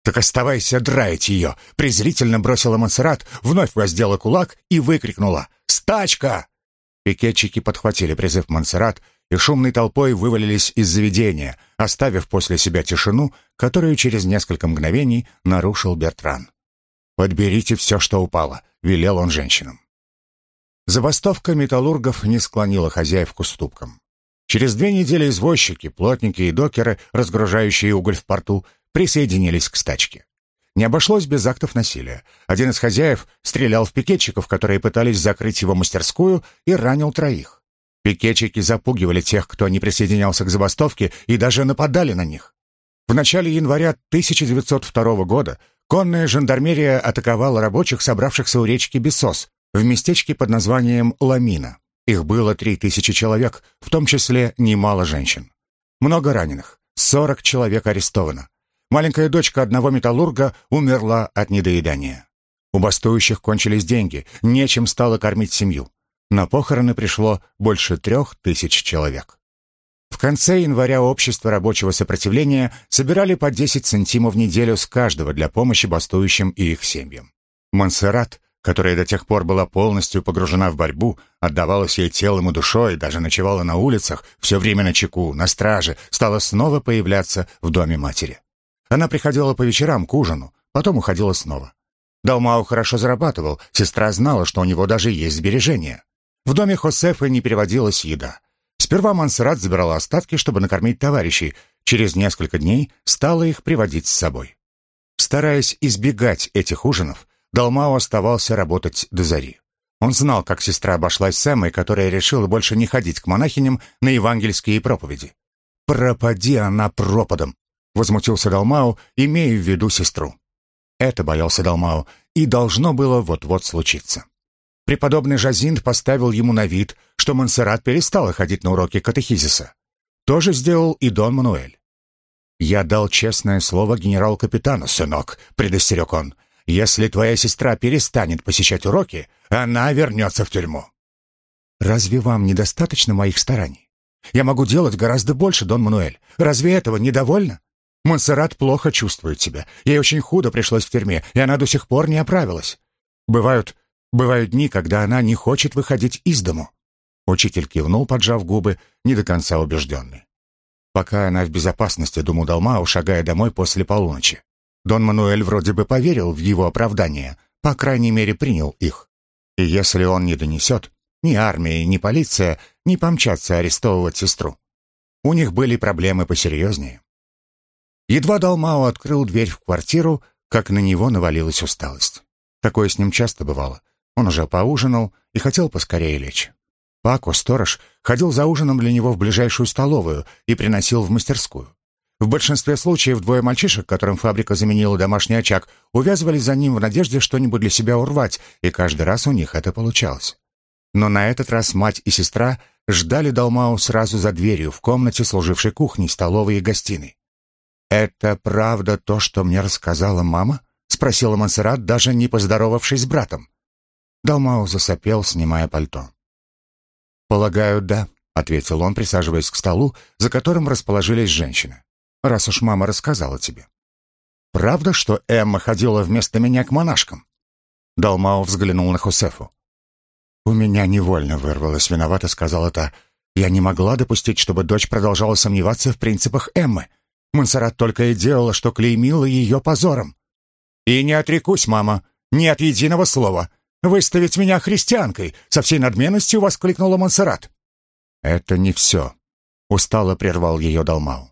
«Так оставайся драить ее!» — презрительно бросила Монсеррат, вновь воздела кулак и выкрикнула. «Стачка!» Пикетчики подхватили призыв Монсеррат и шумной толпой вывалились из заведения, оставив после себя тишину, которую через несколько мгновений нарушил Бертран. «Подберите все, что упало», — велел он женщинам. Забастовка металлургов не склонила хозяев к уступкам. Через две недели извозчики, плотники и докеры, разгружающие уголь в порту, присоединились к стачке. Не обошлось без актов насилия. Один из хозяев стрелял в пикетчиков, которые пытались закрыть его мастерскую, и ранил троих. Пикетчики запугивали тех, кто не присоединялся к забастовке, и даже нападали на них. В начале января 1902 года конная жандармерия атаковала рабочих, собравшихся у речки Бесос, в местечке под названием Ламина. Их было три тысячи человек, в том числе немало женщин. Много раненых, 40 человек арестовано. Маленькая дочка одного металлурга умерла от недоедания. У бастующих кончились деньги, нечем стало кормить семью. На похороны пришло больше трех тысяч человек. В конце января общество рабочего сопротивления собирали по 10 сантимов в неделю с каждого для помощи бастующим и их семьям. Монсеррат, которая до тех пор была полностью погружена в борьбу, отдавалась ей телом и душой, даже ночевала на улицах, все время на чеку, на страже, стала снова появляться в доме матери. Она приходила по вечерам к ужину, потом уходила снова. Далмау хорошо зарабатывал, сестра знала, что у него даже есть сбережения. В доме Хосефа не переводилась еда. Сперва Мансерат забирала остатки, чтобы накормить товарищей, через несколько дней стала их приводить с собой. Стараясь избегать этих ужинов, Далмау оставался работать до зари. Он знал, как сестра обошлась с Эммой, которая решила больше не ходить к монахиням на евангельские проповеди. «Пропади она пропадом!» — возмутился Далмау, имея в виду сестру. Это боялся Далмау, и должно было вот-вот случиться. Преподобный Жазинд поставил ему на вид, что Монсеррат перестала ходить на уроки катехизиса. То же сделал и Дон Мануэль. «Я дал честное слово генерал-капитану, сынок», — предостерег он. «Если твоя сестра перестанет посещать уроки, она вернется в тюрьму». «Разве вам недостаточно моих стараний? Я могу делать гораздо больше, Дон Мануэль. Разве этого недовольно?» Монсеррат плохо чувствует себя. Ей очень худо пришлось в тюрьме, и она до сих пор не оправилась. Бывают, бывают дни, когда она не хочет выходить из дому». Учитель кивнул, поджав губы, не до конца убежденный. Пока она в безопасности, думал Далмау, шагая домой после полуночи. Дон Мануэль вроде бы поверил в его оправдание, по крайней мере, принял их. И если он не донесет, ни армия, ни полиция не помчатся арестовывать сестру. У них были проблемы посерьезнее. Едва Далмао открыл дверь в квартиру, как на него навалилась усталость. Такое с ним часто бывало. Он уже поужинал и хотел поскорее лечь. Пако, сторож, ходил за ужином для него в ближайшую столовую и приносил в мастерскую. В большинстве случаев двое мальчишек, которым фабрика заменила домашний очаг, увязывались за ним в надежде что-нибудь для себя урвать, и каждый раз у них это получалось. Но на этот раз мать и сестра ждали Далмау сразу за дверью в комнате, служившей кухней, столовой и гостиной. «Это правда то, что мне рассказала мама?» — спросила Монсеррат, даже не поздоровавшись с братом. Далмау засопел, снимая пальто. «Полагаю, да», — ответил он, присаживаясь к столу, за которым расположились женщины. «Раз уж мама рассказала тебе». «Правда, что Эмма ходила вместо меня к монашкам?» Далмау взглянул на Хусефу. «У меня невольно вырвалось, виновата», — сказала та. «Я не могла допустить, чтобы дочь продолжала сомневаться в принципах Эммы. Монсеррат только и делала, что клеймила ее позором. «И не отрекусь, мама, ни от единого слова. Выставить меня христианкой!» — со всей надменностью воскликнула Монсеррат. «Это не все», — устало прервал ее Далмау.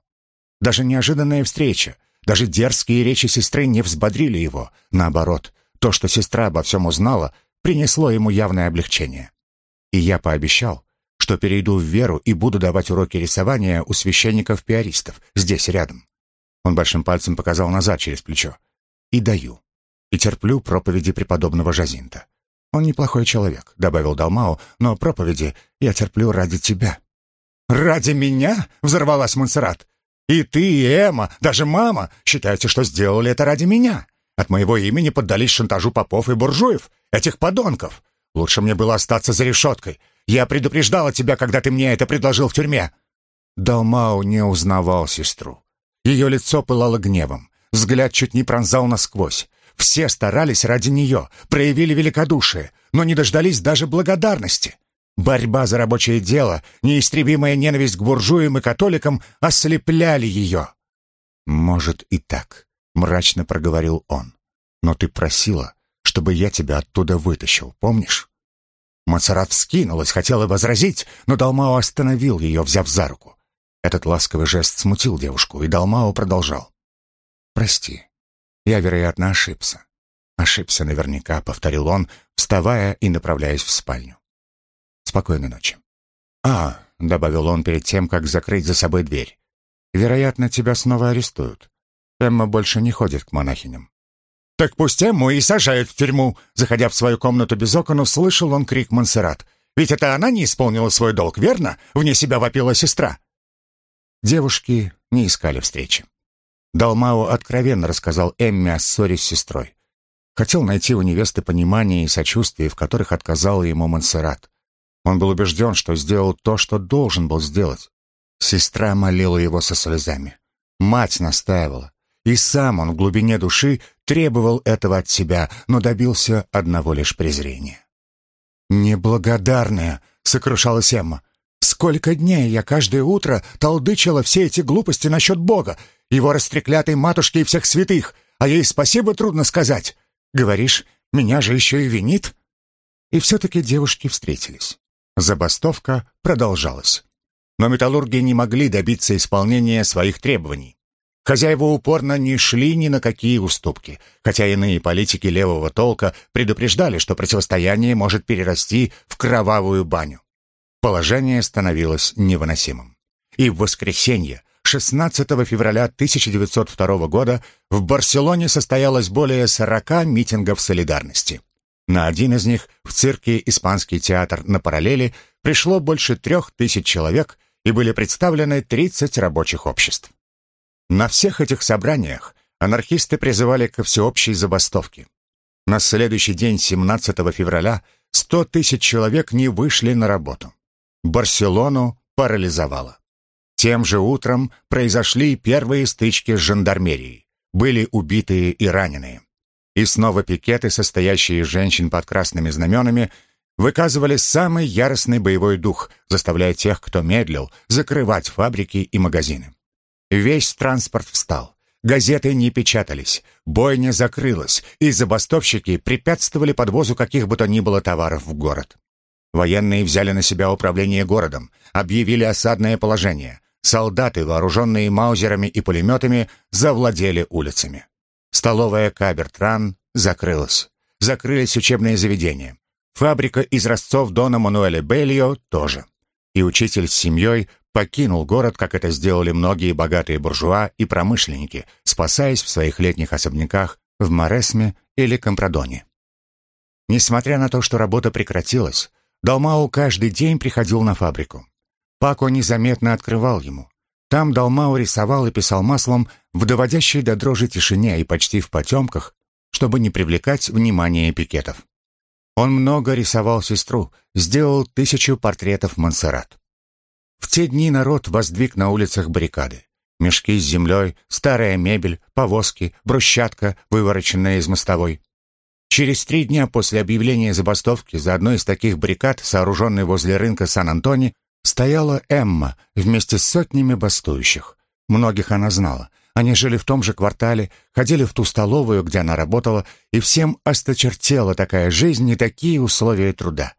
Даже неожиданная встреча, даже дерзкие речи сестры не взбодрили его. Наоборот, то, что сестра обо всем узнала, принесло ему явное облегчение. И я пообещал, что перейду в веру и буду давать уроки рисования у священников-пиаристов, здесь рядом. Он большим пальцем показал назад через плечо. И даю. И терплю проповеди преподобного Жазинта. Он неплохой человек, добавил Далмао, но проповеди я терплю ради тебя. Ради меня? взорвалась Монсеррат. И ты, и Эмма, даже мама считаете, что сделали это ради меня. От моего имени поддались шантажу попов и буржуев, этих подонков. Лучше мне было остаться за решеткой. Я предупреждала тебя, когда ты мне это предложил в тюрьме». Далмау не узнавал сестру. Ее лицо пылало гневом, взгляд чуть не пронзал насквозь. Все старались ради нее, проявили великодушие, но не дождались даже благодарности. Борьба за рабочее дело, неистребимая ненависть к буржуям и католикам ослепляли ее. «Может и так», — мрачно проговорил он. «Но ты просила, чтобы я тебя оттуда вытащил, помнишь?» Мацарат вскинулась, хотела возразить, но Далмао остановил ее, взяв за руку. Этот ласковый жест смутил девушку, и Далмао продолжал. «Прости, я, вероятно, ошибся. Ошибся наверняка», — повторил он, вставая и направляясь в спальню. «Спокойной ночи». «А», — добавил он перед тем, как закрыть за собой дверь, «вероятно, тебя снова арестуют. Эмма больше не ходит к монахиням». «Так пусть Эмму и сажают в тюрьму!» Заходя в свою комнату без окон, услышал он крик Монсеррат. «Ведь это она не исполнила свой долг, верно?» Вне себя вопила сестра. Девушки не искали встречи. Далмао откровенно рассказал Эмме о ссоре с сестрой. Хотел найти у невесты понимание и сочувствие, в которых отказала ему Монсеррат. Он был убежден, что сделал то, что должен был сделать. Сестра молила его со слезами. Мать настаивала. И сам он в глубине души требовал этого от себя, но добился одного лишь презрения. «Неблагодарная!» — сокрушалась Эмма. «Сколько дней я каждое утро толдычила все эти глупости насчет Бога, его растреклятой матушки и всех святых, а ей спасибо трудно сказать. Говоришь, меня же еще и винит?» И все-таки девушки встретились. Забастовка продолжалась. Но металлурги не могли добиться исполнения своих требований. Хозяева упорно не шли ни на какие уступки, хотя иные политики левого толка предупреждали, что противостояние может перерасти в кровавую баню. Положение становилось невыносимым. И в воскресенье, 16 февраля 1902 года, в Барселоне состоялось более 40 митингов солидарности. На один из них в цирке «Испанский театр» на параллели пришло больше трех тысяч человек и были представлены 30 рабочих обществ. На всех этих собраниях анархисты призывали ко всеобщей забастовке. На следующий день, 17 февраля, 100 тысяч человек не вышли на работу. Барселону парализовало. Тем же утром произошли первые стычки с жандармерией. Были убитые и раненые. И снова пикеты, состоящие из женщин под красными знаменами, выказывали самый яростный боевой дух, заставляя тех, кто медлил, закрывать фабрики и магазины. Весь транспорт встал. Газеты не печатались, бойня закрылась, и забастовщики препятствовали подвозу каких бы то ни было товаров в город. Военные взяли на себя управление городом, объявили осадное положение. Солдаты, вооруженные маузерами и пулеметами, завладели улицами. Столовая Кабертран закрылась. Закрылись учебные заведения. Фабрика из изразцов Дона Мануэля Бельо тоже. И учитель с семьей покинул город, как это сделали многие богатые буржуа и промышленники, спасаясь в своих летних особняках в Моресме или Компрадоне. Несмотря на то, что работа прекратилась, Далмау каждый день приходил на фабрику. Пако незаметно открывал ему. Там Далмау рисовал и писал маслом в доводящей до дрожи тишине и почти в потемках, чтобы не привлекать внимание пикетов. Он много рисовал сестру, сделал тысячу портретов Монсеррат. В те дни народ воздвиг на улицах баррикады. Мешки с землей, старая мебель, повозки, брусчатка, вывороченная из мостовой. Через три дня после объявления забастовки за одной из таких баррикад, сооруженной возле рынка Сан-Антони, стояла Эмма вместе с сотнями бастующих. Многих она знала. Они жили в том же квартале, ходили в ту столовую, где она работала, и всем осточертела такая жизнь и такие условия труда.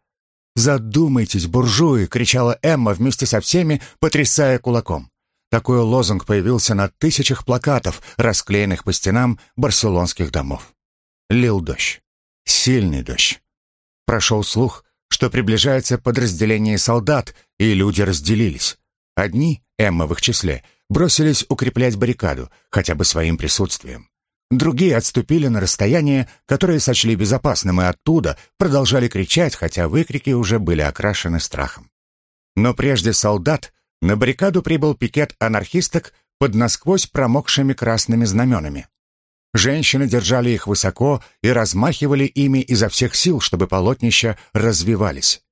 «Задумайтесь, буржуи!» — кричала Эмма вместе со всеми, потрясая кулаком. Такой лозунг появился на тысячах плакатов, расклеенных по стенам барселонских домов. Лил дождь. Сильный дождь. Прошел слух, что приближается подразделение солдат, и люди разделились. Одни, Эмма в их числе, бросились укреплять баррикаду, хотя бы своим присутствием. Другие отступили на расстояние, которое сочли безопасным, и оттуда продолжали кричать, хотя выкрики уже были окрашены страхом. Но прежде солдат на баррикаду прибыл пикет анархисток под насквозь промокшими красными знаменами. Женщины держали их высоко и размахивали ими изо всех сил, чтобы полотнища развивались.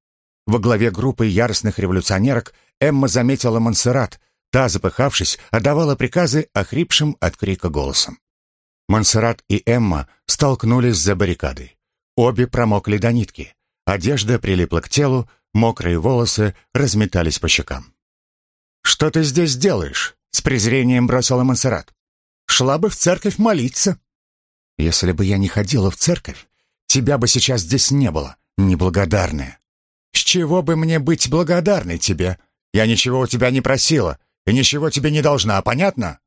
Во главе группы яростных революционерок Эмма заметила Монсеррат. Та, запыхавшись, отдавала приказы охрипшим от крика голосом. Монсеррат и Эмма столкнулись за баррикадой. Обе промокли до нитки. Одежда прилипла к телу, мокрые волосы разметались по щекам. «Что ты здесь делаешь?» — с презрением бросила Монсеррат. «Шла бы в церковь молиться». «Если бы я не ходила в церковь, тебя бы сейчас здесь не было, неблагодарная». «С чего бы мне быть благодарной тебе? Я ничего у тебя не просила и ничего тебе не должна, понятно?»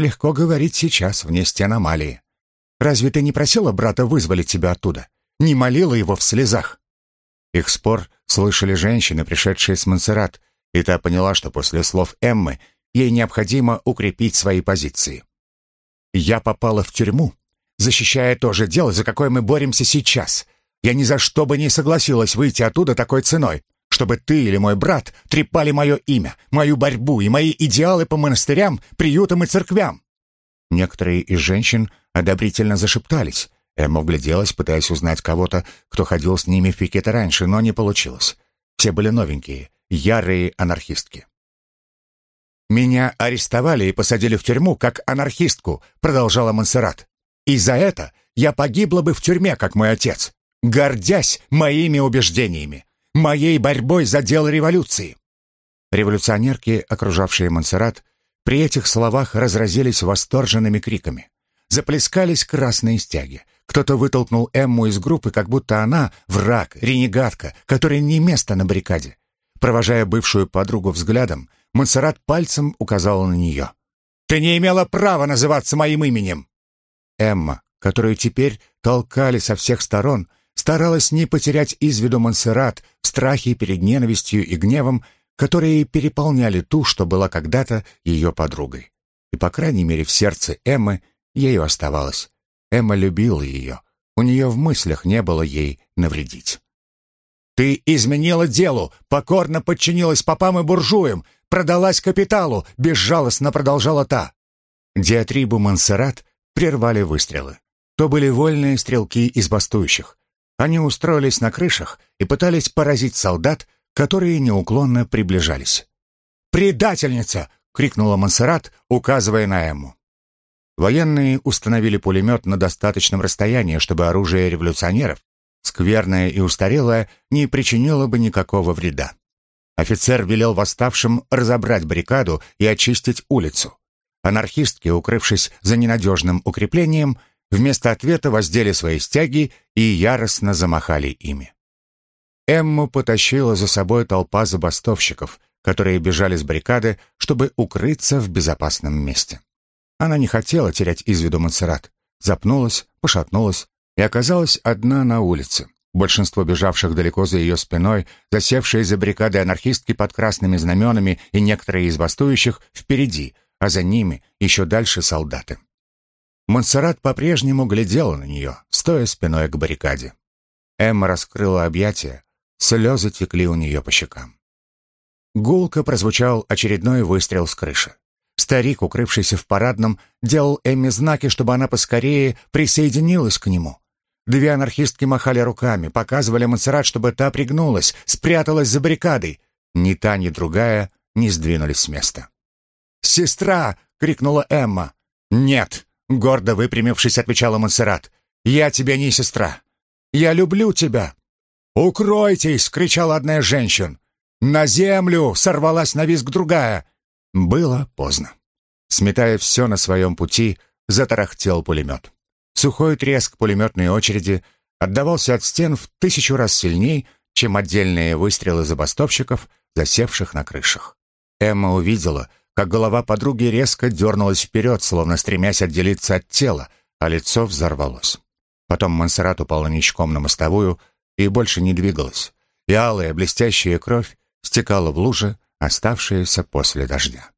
Легко говорить сейчас, вне стен аномалии. Разве ты не просила брата вызволить тебя оттуда? Не молила его в слезах?» Их спор слышали женщины, пришедшие с Монсеррат, и та поняла, что после слов Эммы ей необходимо укрепить свои позиции. «Я попала в тюрьму, защищая то же дело, за какое мы боремся сейчас. Я ни за что бы не согласилась выйти оттуда такой ценой чтобы ты или мой брат трепали мое имя, мою борьбу и мои идеалы по монастырям, приютам и церквям». Некоторые из женщин одобрительно зашептались. Эмма вгляделась, пытаясь узнать кого-то, кто ходил с ними в пикеты раньше, но не получилось. Все были новенькие, ярые анархистки. «Меня арестовали и посадили в тюрьму, как анархистку», — продолжала Монсеррат. «И за это я погибла бы в тюрьме, как мой отец, гордясь моими убеждениями моей борьбой за дело революции. Революционерки, окружавшие Монсеррат, при этих словах разразились восторженными криками. Заплескались красные стяги. Кто-то вытолкнул Эмму из группы, как будто она враг, ренегатка, которой не место на баррикаде. Провожая бывшую подругу взглядом, Монсеррат пальцем указала на нее. «Ты не имела права называться моим именем!» Эмма, которую теперь толкали со всех сторон, старалась не потерять из виду Монсеррат в страхе перед ненавистью и гневом, которые переполняли ту, что была когда-то ее подругой. И, по крайней мере, в сердце Эммы ею оставалось. Эмма любила ее. У нее в мыслях не было ей навредить. «Ты изменила делу, покорно подчинилась попам и буржуям, продалась капиталу», — безжалостно продолжала та. Диатрибу Монсеррат прервали выстрелы. То были вольные стрелки из бастующих. Они устроились на крышах и пытались поразить солдат, которые неуклонно приближались. «Предательница!» — крикнула Монсеррат, указывая на Эмму. Военные установили пулемет на достаточном расстоянии, чтобы оружие революционеров, скверное и устарелое, не причинило бы никакого вреда. Офицер велел восставшим разобрать баррикаду и очистить улицу. Анархистки, укрывшись за ненадежным укреплением, вместо ответа воздели свои стяги и яростно замахали ими. Эмму потащила за собой толпа забастовщиков, которые бежали с баррикады, чтобы укрыться в безопасном месте. Она не хотела терять из виду Монсеррат, запнулась, пошатнулась и оказалась одна на улице. Большинство бежавших далеко за ее спиной, засевшие за баррикадой анархистки под красными знаменами и некоторые из бастующих впереди, а за ними еще дальше солдаты. Монсеррат по-прежнему глядела на нее, стоя спиной к баррикаде. Эмма раскрыла объятия, слезы текли у нее по щекам. Гулко прозвучал очередной выстрел с крыши. Старик, укрывшийся в парадном, делал Эмме знаки, чтобы она поскорее присоединилась к нему. Две анархистки махали руками, показывали Монсеррат, чтобы та пригнулась, спряталась за баррикадой. Ни та, ни другая не сдвинулись с места. «Сестра!» — крикнула Эмма. «Нет!» Гордо выпрямившись, отвечала Монсеррат. «Я тебе не сестра. Я люблю тебя». «Укройтесь!» — кричала одна из женщин. «На землю!» — сорвалась на визг другая. Было поздно. Сметая все на своем пути, затарахтел пулемет. Сухой треск пулеметной очереди отдавался от стен в тысячу раз сильней, чем отдельные выстрелы забастовщиков, засевших на крышах. Эмма увидела, как голова подруги резко дернулась вперед, словно стремясь отделиться от тела, а лицо взорвалось. Потом Монсеррат упала ничком на мостовую и больше не двигалась, и алая блестящая кровь стекала в лужи, оставшиеся после дождя.